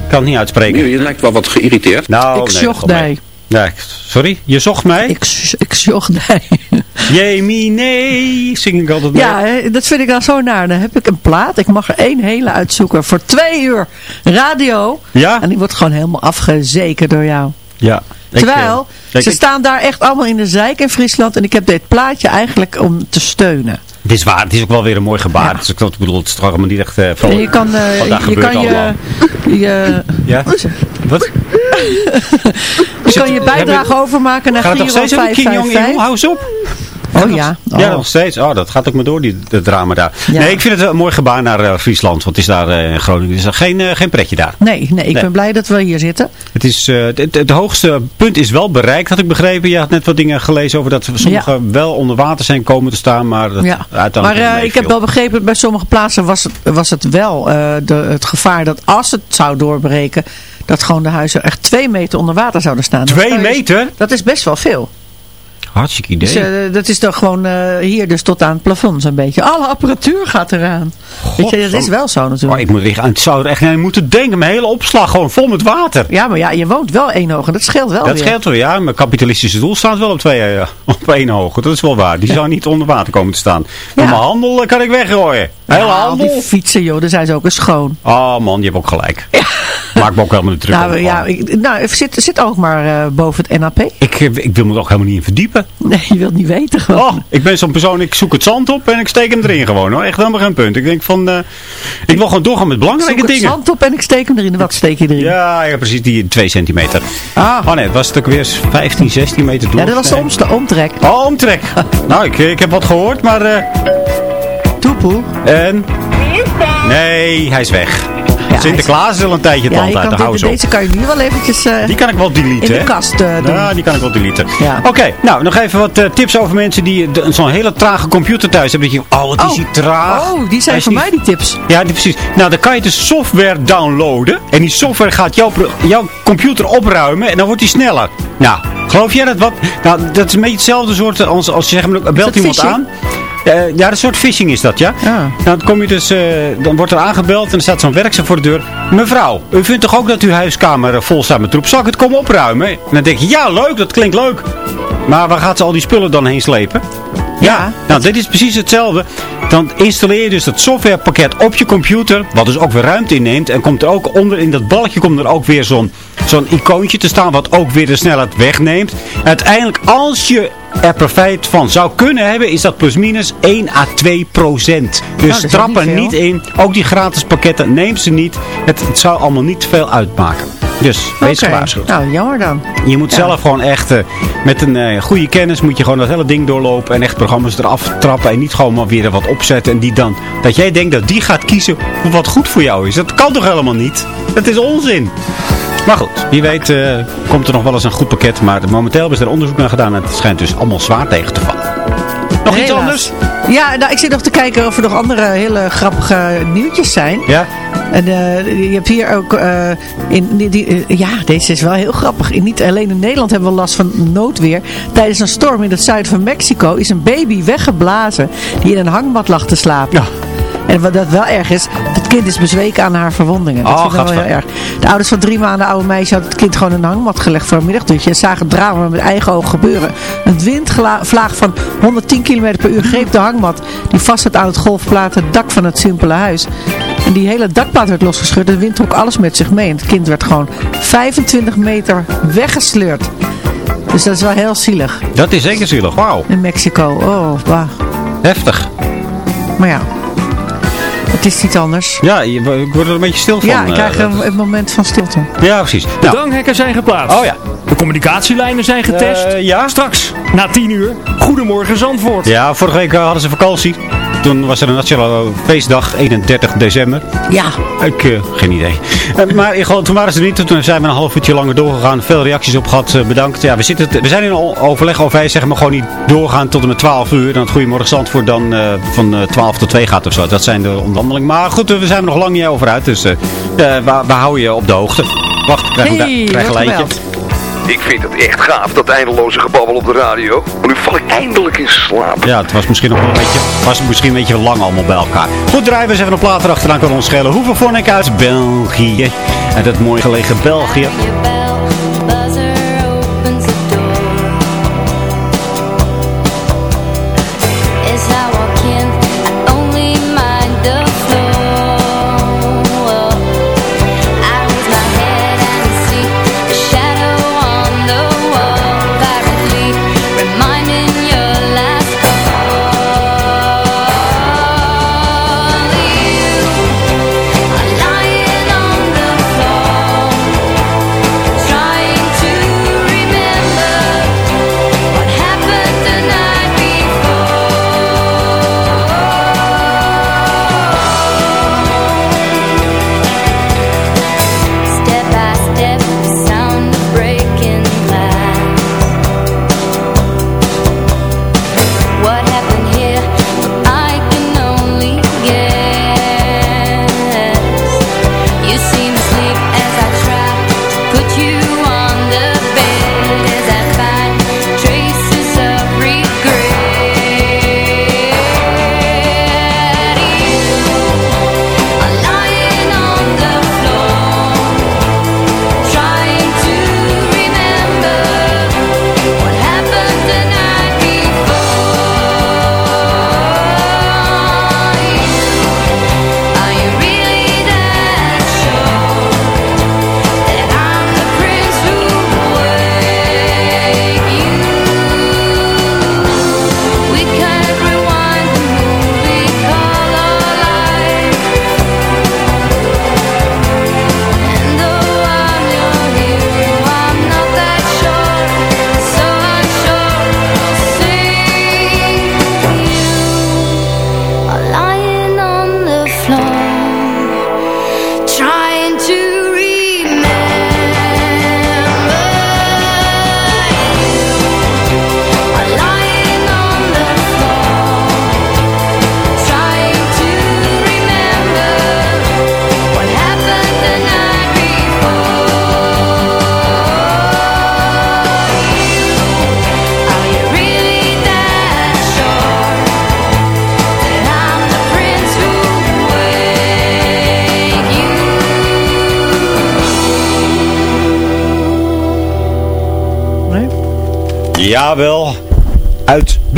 Kan het niet uitspreken. Je lijkt wel wat geïrriteerd. Nou, Ik nee, zocht. Ja, ik Sorry, je zocht mij? Ik, ik zocht mij. Jamie, nee, zing ik altijd mee. Ja, hè, dat vind ik dan zo naar. Dan heb ik een plaat. Ik mag er één hele uitzoeken voor twee uur radio. Ja? En die wordt gewoon helemaal afgezekerd door jou. Ja. Terwijl, eh, ik- ze ik- staan daar echt allemaal in de zijk in Friesland. En ik heb dit plaatje eigenlijk om te steunen. Het is waar, het is ook wel weer een mooi gebaar. Dus ik bedoel, het is toch allemaal niet echt uh, En je kan, daar je, kan je, allemaal. je, Ja? Wat? je kan je bijdrage overmaken naar Gaat het nog steeds over King Jong Il? 555. Hou eens op. Oh ja. Oh. Ja, nog steeds. Oh, dat gaat ook maar door, die, dat drama daar. Ja. Nee, ik vind het een mooi gebaar naar eh, Friesland. Want het is daar eh, in Groningen. Is er geen, eh, geen pretje daar. Nee, nee, ik Nee. ben blij dat we hier zitten. Het, is, het, het- hoogste punt is wel bereikt, had ik begrepen. Je had net wat dingen gelezen over dat sommige wel onder water zijn komen te staan. Maar, dat Ja. uiteindelijk Maar ik heb wel begrepen, bij sommige plaatsen was het, was het wel de, het gevaar dat als het zou doorbreken, dat gewoon de huizen echt twee meter onder water zouden staan. Twee meter? Dat is best wel veel. Hartstikke idee. Dus, eh, dat is dan gewoon eh, hier dus tot aan het plafond zo'n beetje. Alle apparatuur gaat eraan. Weet je, dat is wel zo Maar natuurlijk. ik moet er, ik zou er echt aan moeten denken. Mijn hele opslag gewoon vol met water. Ja, maar ja, je woont wel één hoog en dat scheelt wel Dat weer. scheelt wel, ja. Mijn kapitalistische doel staat wel op, twee, eh, op één hoog. Dat is wel waar. Die zou niet onder water komen te staan. Maar Ja. mijn handel kan ik weggooien. Hele Ja, al die fietsen, joh, daar zijn ze ook eens schoon. Oh man, je hebt ook gelijk. Maak me ook helemaal de druk Nou, ja, ik, nou, zit, zit ook maar eh, boven het NAP. ik, eh, ik wil me er ook helemaal niet in verdiepen. Nee, je wilt niet weten gewoon. Oh, ik ben zo'n persoon, ik zoek het zand op en ik steek hem erin gewoon hoor. Echt helemaal geen punt. Ik denk van, eh, ik wil gewoon doorgaan met belangrijke Zoek het dingen. zand op en ik steek hem erin. Wat steek je erin? Ja, ja, precies die 2 centimeter. Ah. Oh nee, het was het ook weer 15, 16 meter door. Ja, dat was de omtrek. Oh, omtrek. nou, ik, ik heb wat gehoord, maar... Toepoe. en? Nee, hij is weg. Ja, Sinterklaas is al een tijdje het Ja, land uit de house op. deze kan je nu wel eventjes eh, Die kan ik wel deleten, in de kast eh, doen. Ja, die kan ik wel deleten. Ja. Oké, nou, nog even wat eh, tips over mensen die de- zo'n hele trage computer thuis hebben. Dat je, oh, wat is Oh. die traag. Oh, die zijn Hij is voor niet- mij die tips. Ja, die- precies. Nou, dan kan je dus software downloaden. En die software gaat jouw, jouw computer opruimen. En dan wordt die sneller. Nou, geloof jij dat wat? Nou, dat is een beetje hetzelfde soort als, als je zegt, maar, belt iemand phishing? aan. Eh, ja, een soort phishing is dat, ja. Ja. Nou, dan, kom je dus, eh, dan wordt er aangebeld en er staat zo'n werkster voor de deur. Mevrouw, u vindt toch ook dat uw huiskamer eh, vol staat met troep? Zal ik het komen opruimen? En dan denk je, ja leuk, dat klinkt leuk. Maar waar gaat ze al die spullen dan heen slepen? Ja, nou dit is precies hetzelfde. Dan installeer je dus dat softwarepakket op je computer, wat dus ook weer ruimte inneemt. En komt er ook onder in dat balkje komt er ook weer zo'n zo'n icoontje te staan, wat ook weer de snelheid wegneemt. Uiteindelijk, als je er profijt van zou kunnen hebben, is dat plusminus 1 à 2 procent. Dus ook trap er niet in. Ook die gratis pakketten, neem ze niet. Het, het zou allemaal niet veel uitmaken. Dus, wees Oké. gewaarschuwd. Nou, jammer dan. Je moet Ja. zelf gewoon echt, eh, met een eh, goede kennis, moet je gewoon dat hele ding doorlopen en echt programma's eraf trappen en niet gewoon maar weer wat opzetten en die dan, dat jij denkt dat die gaat kiezen wat goed voor jou is. Dat kan toch helemaal niet? Dat is onzin. Maar goed, wie weet eh, komt er nog wel eens een goed pakket, maar momenteel hebben ze er onderzoek naar gedaan en het schijnt dus allemaal zwaar tegen te vallen. Nog iets anders? Ja, nou, ik zit nog te kijken of er nog andere hele grappige nieuwtjes zijn. Ja? En eh, je hebt hier ook, eh, in, die, die, eh, ja, deze is wel heel grappig. In, niet alleen in Nederland hebben we last van noodweer. Tijdens een storm in het zuiden van Mexico is een baby weggeblazen die in een hangmat lag te slapen. Ja. En wat dat wel erg is, het kind is bezweken aan haar verwondingen. Dat Oh, ik wel heel erg. De ouders van drie maanden oude meisje hadden het kind gewoon in een hangmat gelegd voor een middagdutje. En zagen het drama met eigen ogen gebeuren. Een windvlaag van 110 km per uur greep de hangmat. Die vast zat aan het golfplaten dak van het simpele huis. En die hele dakplaat werd losgescheurd. De wind trok alles met zich mee. En het kind werd gewoon 25 meter weggesleurd. Dus dat is wel heel zielig. Dat is zeker zielig, wauw. In Mexico. Oh, wauw. Heftig. Maar ja. Het is iets anders. Ja, je, ik word er een beetje stil van. Ja, ik eh, krijg een, een moment van stilte. Ja, precies. De Nou, dranghekken zijn geplaatst. oh ja. De communicatielijnen zijn getest. Eh, ja. Straks, na 10 uur, Goedemorgen Zandvoort. Ja, vorige week eh, hadden ze vakantie. Toen was er een nationale feestdag, 31 december. Ja. Ik, eh, geen idee. Eh, maar ik toen waren ze er niet. Toen zijn we een half uurtje langer doorgegaan. Veel reacties op gehad. eh, bedankt. Ja, we, zitten, te- we zijn in overleg of wij zeggen maar gewoon niet doorgaan tot en met 12 uur. Dan het Goedemorgen Zandvoort dan van eh, 12 tot 2 gaat of zo. Dat zijn de onderhandelingen. Maar goed, we zijn er nog lang niet over uit. Dus we, we houden je op de hoogte. Wacht, ik krijg, een, Hey, krijg een lijntje. gebeld. Ik vind het echt gaaf, dat eindeloze gebabbel op de radio. Maar nu val ik eindelijk in slaap. Ja, het was misschien nog wel een beetje, was misschien een beetje lang allemaal bij elkaar. Goed, draaien we eens even een plaat erachteraan kan ons schelen. Hoeveel vond ik uit België? En dat mooi gelegen België.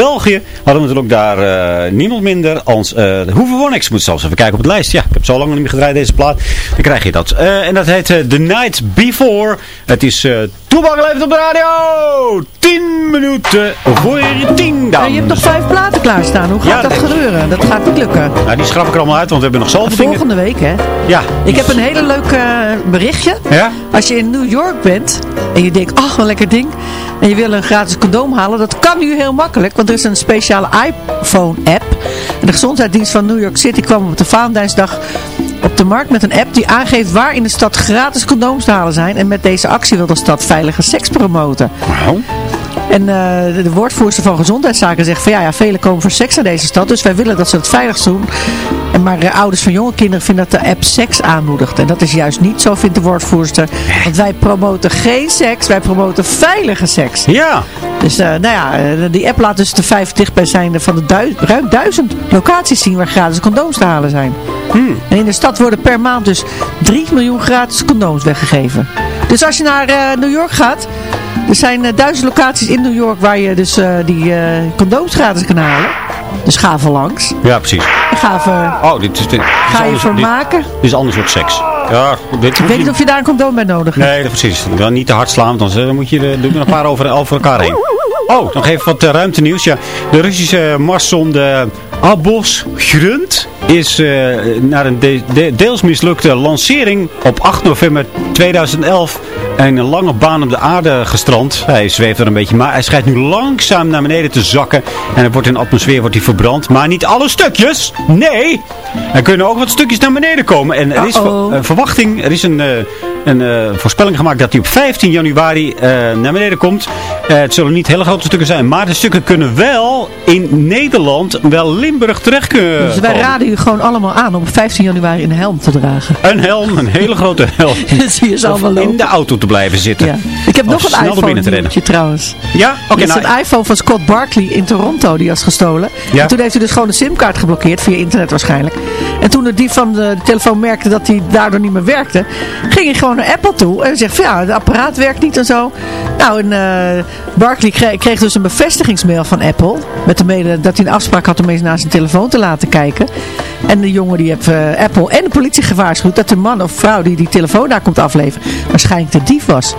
België hadden we natuurlijk daar eh, niemand minder als uh, Hoeve Wonix. Moet zelfs even kijken op het lijst. Ja, ik heb zo lang niet meer gedraaid deze plaat. Dan krijg je dat. Eh, en dat heet The Night Before. Het is uh, op de radio. 10 minuten voor 10 dan. je hebt nog vijf platen klaarstaan. Hoe gaat Ja, dat gebeuren? Dat gaat niet lukken. Nou, die schrap ik er allemaal uit, want we hebben nog zoveel dingen. Volgende week, hè? Ja. Ik heb een hele leuk eh, berichtje. Ja? Als je in New York bent en je denkt, ach, wat lekker ding. En je wil een gratis condoom halen. Dat kan nu heel makkelijk, want er is een speciale iPhone-app. En de gezondheidsdienst van New York City kwam op de Valentijnsdag op de markt met een app die aangeeft waar in de stad gratis condooms te halen zijn. En met deze actie wil de stad veilige seks promoten. En eh, de, woordvoerster van Gezondheidszaken zegt van ja, ja, velen komen voor seks naar deze stad. Dus wij willen dat ze het veiligst doen. En maar eh, ouders van jonge kinderen vinden dat de app seks aanmoedigt. En dat is juist niet zo, vindt de woordvoerster. Want wij promoten geen seks, wij promoten veilige seks. Ja. Dus eh, nou ja, die app laat dus de vijf dichtbijzijnde van de dui- ruim duizend locaties zien waar gratis condooms te halen zijn. En in de stad worden per maand dus 3 miljoen gratis condooms weggegeven. Dus als je naar eh, New York gaat, er zijn eh, duizend locaties in New York waar je dus eh, die condooms gratis kan halen. Dus ga even langs. Ja, precies. Ga even, Oh, dit is... Dit, ga je anders- vermaken. Dit is een ander soort seks. Ja, dit Ik weet niet of je daar een condoom bij nodig hebt. Nee, precies. Dan niet te hard slaan, want dan moet je er doe een paar over, over elkaar heen. Oh, nog even wat ruimtenieuws. Ja, de Russische Marszonde Abos Grunt is eh, naar een de- de- deels mislukte lancering op 8 november 2011 een lange baan op de aarde gestrand. Hij zweeft er een beetje, maar hij schijnt nu langzaam naar beneden te zakken. En er wordt in de atmosfeer wordt hij verbrand. Maar niet alle stukjes. Nee! Er kunnen ook wat stukjes naar beneden komen. En er is ver- eh, verwachting, er is een, eh, een eh, voorspelling gemaakt dat hij op 15 januari naar beneden komt. Het zullen niet hele grote stukken zijn, maar de stukken kunnen wel in Nederland, wel Limburg terecht kunnen Dus wij raden u gewoon allemaal aan om op 15 januari een helm te dragen. Een helm, een hele grote helm. Dan zie je ze allemaal in de auto te blijven zitten. Ja. Ik heb nog een er iPhone binnen te rennen. nieuwtje trouwens. Ja? Oké, is nou, een iPhone van Scott Barkley in Toronto die was gestolen. Ja. En toen heeft hij dus gewoon de simkaart geblokkeerd, via internet waarschijnlijk. En toen de dief van de, de telefoon merkte dat hij daardoor niet meer werkte, ging hij gewoon naar Apple toe en zegt van ja, het apparaat werkt niet en zo. Nou, en eh, Barkley kreeg, kreeg dus een bevestigingsmail van Apple, met de mede dat hij een afspraak had om eens naar zijn telefoon te laten kijken. En de jongen die heeft eh, Apple en de politie gewaarschuwd dat de man of vrouw die die telefoon daar komt afleveren waarschijnlijk de dief was.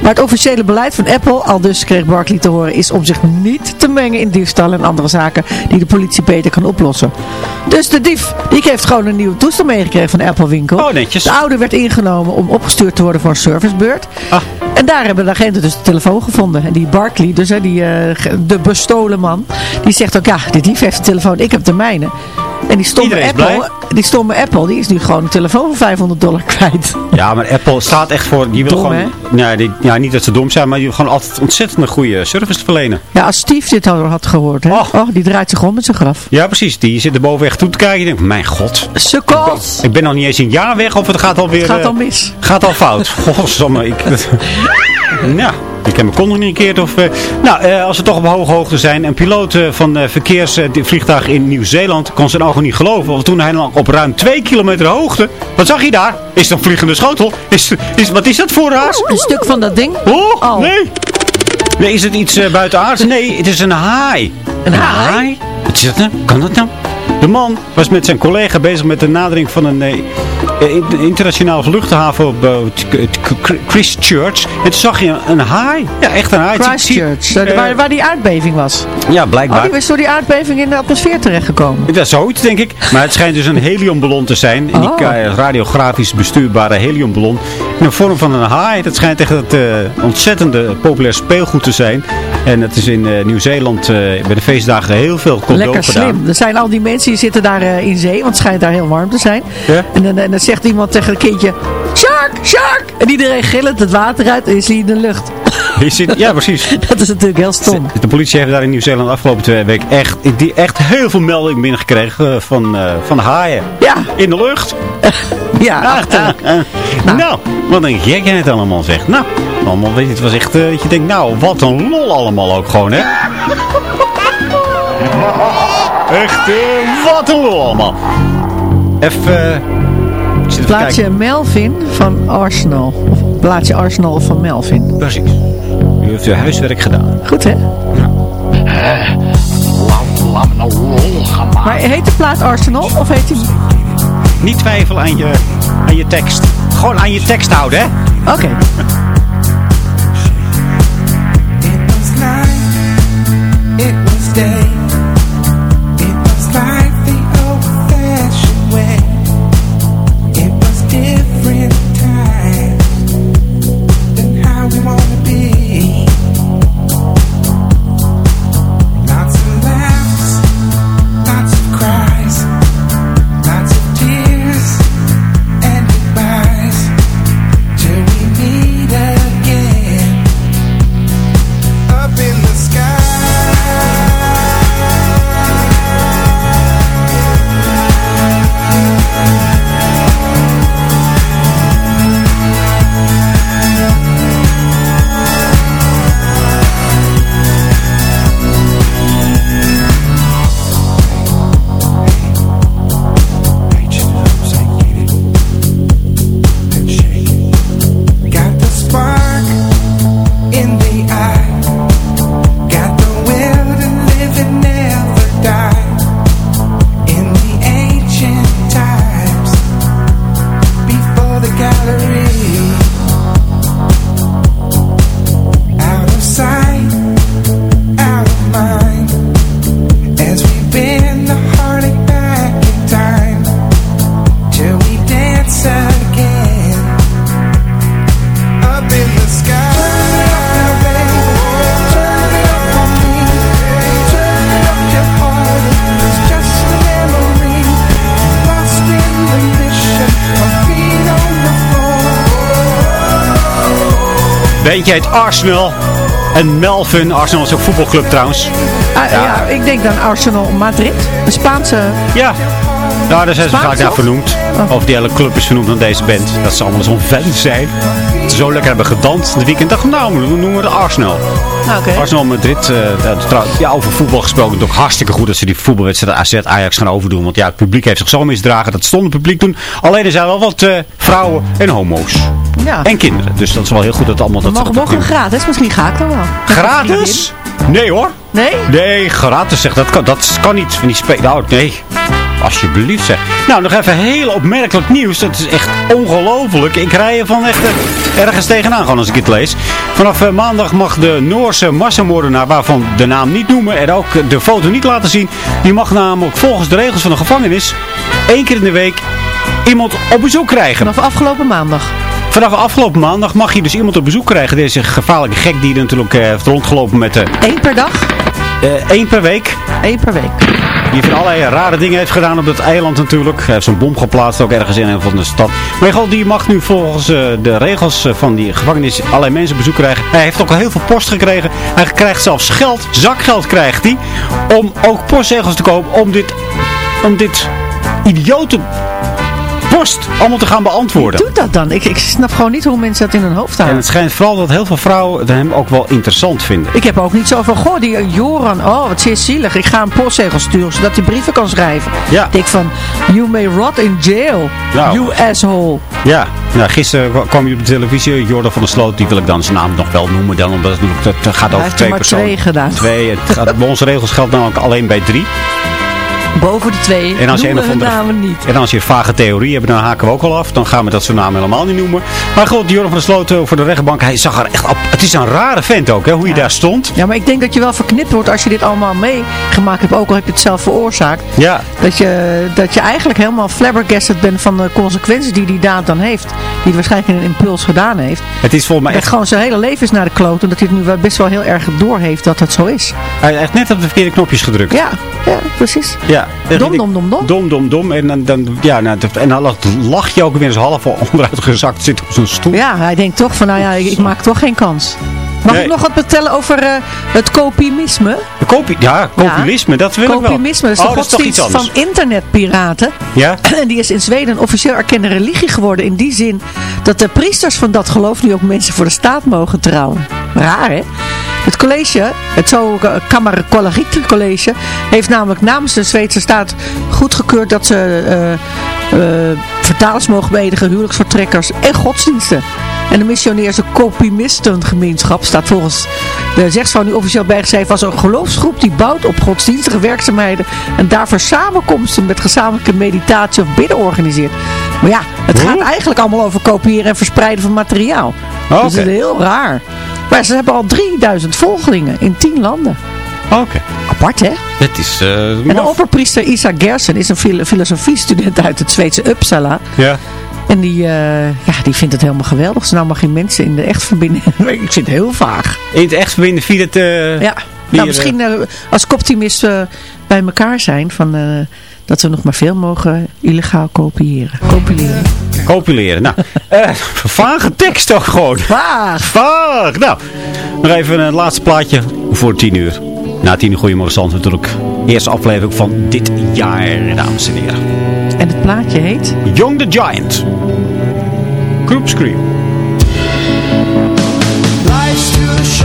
Maar het officiële beleid van Apple, al dus kreeg Barkley te horen, is om zich niet te mengen in diefstallen en andere zaken die de politie beter kan oplossen. Dus de dief, die heeft gewoon een nieuwe toestel meegekregen van de Apple winkel. Oh, netjes. De oude werd ingenomen om opgestuurd te worden voor een servicebeurt. Ah. En daar hebben de agenten dus de telefoon gevonden. En die Barkley, dus hè, die, eh, de bestolen man, die zegt ook, ja, de dief heeft de telefoon, ik heb de mijne. En die stomme Iedereen is Apple, blij. die stomme Apple, die is nu gewoon een telefoon van 500 dollar kwijt. Ja, maar Apple staat echt voor... Die wil Dom, gewoon, nee, die, ja, niet dat ze dom zijn, maar die wil gewoon altijd ontzettend goede service verlenen. Ja, als Steve dit al had gehoord, hè? Oh. die draait zich om met zijn graf. Ja, precies. Die zit er boven echt toe te kijken. Je denkt, mijn god. Sukkels! Ik ben nog niet eens een jaar weg of het gaat alweer... Het gaat eh, al mis. Gaat al fout. Godsamme. Ik, nou, ik heb mijn kont nog niet gekeerd. Of, eh, nou, eh, als we toch op hoge hoogte zijn. Een piloot eh, van verkeersvliegtuig in Nieuw-Zeeland kon zijn ogen niet geloven. Want toen hij op ruim 2 kilometer hoogte... Wat zag hij daar? Is dat een vliegende schotel? Is, is, wat is dat voor haas? Een stuk van dat ding? Oh, nee. Nee, is het iets buitenaards? Nee, het is een haai. Een haai? Wat is dat nou? Kan dat nou? De man was met zijn collega bezig met de nadering van een eh, internationale vluchthaven op uh, Christchurch. En toen zag je een, een haai. Ja, echt een haai. Christchurch, uh, waar, waar, die aardbeving was. Ja, blijkbaar. Oh, die was door die aardbeving in de atmosfeer terechtgekomen. Dat is zoiets, denk ik. Maar het schijnt dus een heliumballon te zijn. Oh. Die radiografisch bestuurbare heliumballon. In de vorm van een haai. Dat schijnt echt het uh, ontzettende populair speelgoed te zijn. En het is in uh, Nieuw-Zeeland bij de feestdagen heel veel condoom Lekker gedaan. slim. Er zijn al die mensen die zitten daar in zee, want het schijnt daar heel warm te zijn. Ja? En, en, en, dan zegt iemand tegen een kindje, shark, shark! En iedereen gillend het water uit en je ziet in de lucht. Je ziet, ja, precies. dat is natuurlijk heel stom. De politie heeft daar in Nieuw-Zeeland afgelopen twee weken echt, die, echt heel veel meldingen binnengekregen van, van haaien. Ja. In de lucht. ja, achterlijk. Nou. nou, wat een gekheid allemaal zegt. Nou, allemaal, weet je, het was echt, uh, dat je denkt, nou, wat een lol allemaal ook gewoon, hè. Echt, uh, wat een lol allemaal. Even... Uh, Plaatje Melvin van Arsenal. Of plaatje Arsenal van Melvin. Precies. U heeft uw huiswerk gedaan. Goed, hè? Maar heet de plaat Arsenal of heet die... Niet twijfelen aan je, aan je tekst. Gewoon aan je tekst houden, hè? Oké. Heet Arsenal. En Melvin. Arsenal is ook voetbalclub trouwens. Ah, ja. ik denk dan Arsenal Madrid. Een Spaanse... Ja. Nou, daar zijn ze Spaans, vaak naar vernoemd. Of die hele club is vernoemd aan deze band. Dat ze allemaal zo'n fans zijn. Dat ze zo lekker hebben gedanst het weekend. dacht nou, we noemen we de Arsenal. Oké. Arsenal Madrid, ja, trouw- ja, over voetbal gesproken. Het is ook hartstikke goed dat ze die voetbalwedstrijd AZ Ajax gaan overdoen. Want ja, het publiek heeft zich zo misdragen. Dat stond het publiek toen. Alleen er zijn wel wat eh, vrouwen en homo's. Ja. En kinderen. Dus dat is wel heel goed dat allemaal We dat mogen, mogen gratis. Misschien ga ik dan wel. Gratis? Nee hoor. Nee? Nee, gratis zeg. Dat kan, dat kan niet. Van die spe nou, nee. Alsjeblieft zeg. Nou, nog even heel opmerkelijk nieuws. Dat is echt ongelooflijk. Ik rij er van echt eh, ergens tegenaan gewoon als ik het lees. Vanaf eh, maandag mag de Noorse massamoordenaar, waarvan de naam niet noemen en ook de foto niet laten zien. Die mag namelijk volgens de regels van de gevangenis één keer in de week iemand op bezoek krijgen. Vanaf afgelopen maandag. Vanaf afgelopen maandag mag je dus iemand op bezoek krijgen. Deze gevaarlijke gek die er natuurlijk eh, heeft rondgelopen met de Eén per dag? één per week. Eén per week. Die van allerlei rare dingen heeft gedaan op dat eiland natuurlijk. Hij heeft zo'n bom geplaatst ook ergens in een van de stad. Maar die mag nu volgens eh, de regels eh, van die gevangenis allerlei mensen bezoek krijgen. Hij heeft ook al heel veel post gekregen. Hij krijgt zelfs geld, zakgeld krijgt hij. Om ook postzegels te kopen om dit, om dit idiote post allemaal te gaan beantwoorden. Doe dat dan. Ik, ik snap gewoon niet hoe mensen dat in hun hoofd En houden. het schijnt vooral dat heel veel vrouwen hem ook wel interessant vinden. Ik heb ook niet zo van, goh, die eh, Joran, oh, wat zeer zielig. Ik ga een postzegel sturen, zodat hij brieven kan schrijven. Ja. Ik denk van, you may rot in jail, Nou. you asshole. Ja, nou, gisteren kwa- kwam je op de televisie. Jordan van der Sloot, die wil ik dan zijn naam nog wel noemen. Dan, omdat het, gaat Hij over heeft er twee maar personen. twee gedaan. Twee. Het gaat, bij onze regels geldt namelijk alleen bij drie. Boven de twee En als je een noemen andere, namen niet. en als je vage theorie hebt, dan haken we ook al af. Dan gaan we dat soort namen helemaal niet noemen. Maar goed, Jordan van der Sloot eh, voor de rechtbank. Hij zag er echt op. Het is een rare vent ook, hè, hoe je daar stond. Ja, maar ik denk dat je wel verknipt wordt als je dit allemaal meegemaakt hebt. Ook al heb je het zelf veroorzaakt. Ja. Dat je, dat je eigenlijk helemaal flabbergasted bent van de consequenties die die daad dan heeft. Die hij waarschijnlijk in een impuls gedaan heeft. Het is volgens mij Dat echt... gewoon zijn hele leven is naar de kloot. En dat hij het nu wel best wel heel erg door heeft dat het zo is. Hij heeft net op de verkeerde knopjes gedrukt. Ja, ja precies. Ja. Dom, dom, dom, dom. Dom, dom, dom. En dan, dan, ja, nou, en dan lag- lach je ook weer eens half onderuit gezakt zit op zo'n stoel. Ja, hij denkt toch van nou ja, ik, ik maak toch geen kans. Mag Nee. ik nog wat vertellen over eh, het copimisme? De kopie, ja, copilisme, dat wil ik wel. Copimisme, dat is oh, de iets godsdienst van internetpiraten. Ja? En die is in Zweden een officieel erkende religie geworden. In die zin dat de priesters van dat geloof nu ook mensen voor de staat mogen trouwen. Raar hè? Het college, het zo Kammerkollegiet college, heeft namelijk namens de Zweedse staat goedgekeurd dat ze eh, vertalers mogen beëdigen, huwelijksvertrekkers en godsdiensten. En de missioneerse kopimistengemeenschap staat volgens de zegsvrouw nu officieel bijgeschreven als een geloofsgroep die bouwt op godsdienstige werkzaamheden en daarvoor samenkomsten met gezamenlijke meditatie of bidden organiseert. Maar ja, het gaat eigenlijk allemaal over kopiëren en verspreiden van materiaal. Dus dat is heel raar. Maar ze hebben al 3000 volgelingen in 10 landen. Oké. Apart hè? Het is... eh, En de opperpriester Isa Gersen is een filo- filosofiestudent uit het Zweedse Uppsala. Ja. En die, eh, ja, die vindt het helemaal geweldig. Ze nou maar geen mensen in de echt verbinden. ik vind het heel vaag. In het echt verbinden via het... eh, Ja. nou, misschien als koptimisten bij elkaar zijn. Van, dat we nog maar veel mogen illegaal kopiëren. Kopuleren. Copuleren. Nou, eh, vage tekst toch gewoon. Vaag. Vaag. Nou, nog even een laatste plaatje voor 10 uur. Na 10 uur Goedemorgen Zand natuurlijk. Eerste aflevering van dit jaar, dames en heren. En het plaatje heet? Young the Giant. Group Scream. Life's too short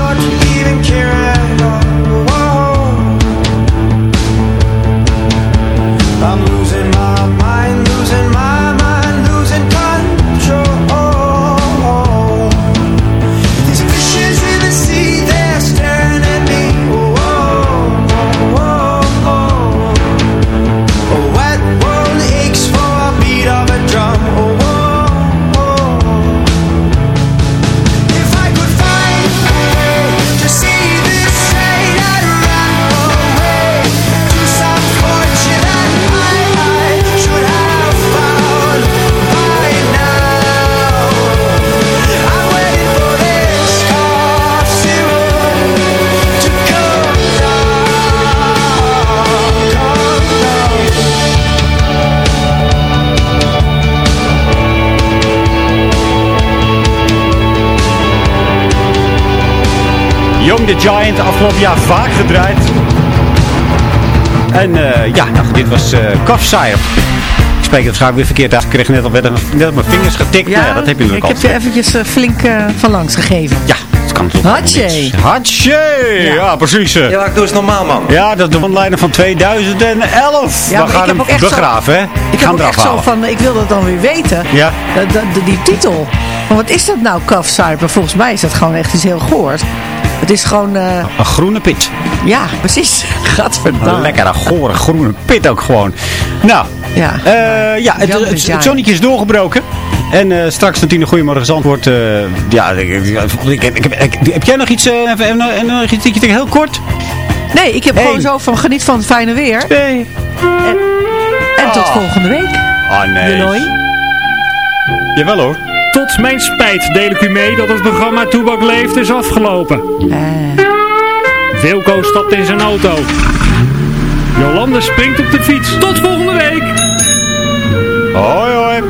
Giant, afgelopen jaar vaak gedraaid. En eh, ja, nou, dit was uh. Ik spreek het waarschijnlijk weer verkeerd uit. Ik kreeg net al net op mijn vingers getikt. Ja, dat heb je ik natuurlijk heb je eventjes eh, flink eh, van langs gegeven. Ja, dat kan natuurlijk Hatsje. Hatsje! Ja, precies. Ja, ik doe eens normaal, man. Ja, dat is de one van 2011. Ja, We maar gaan ik heb hem ook echt zo- begraven, hè? Ik gaan heb hem ook eraf echt zo van, ik wil dat dan weer weten. Ja. Die titel. Maar wat is dat nou? Maar Volgens mij is dat gewoon echt iets heel goors. Het is gewoon, eh, Een groene pit. ja, precies. Gadverdamme. Een lekkere, gore, groene pit ook gewoon. Nou, Ja. eh, ja, het, het, zonnetje is doorgebroken. En eh, straks natuurlijk Goedemorgen Zandvoort. eh ja, ik, ik, ik, ik, ik- ik- heb jij nog iets, even, even, heel kort? Nee, ik heb Hey. gewoon zo van geniet van het fijne weer. Nee. En, en tot Oh. volgende week. Oh nee. Jawel hoor. Tot mijn spijt deel ik u mee dat het programma Toebak Leeft is afgelopen. Wilco stapt in zijn auto. Jolande springt op de fiets. Tot volgende week! Hoi hoi.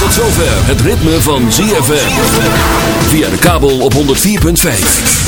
Tot zover het ritme van ZFM. Via de kabel op 104.5.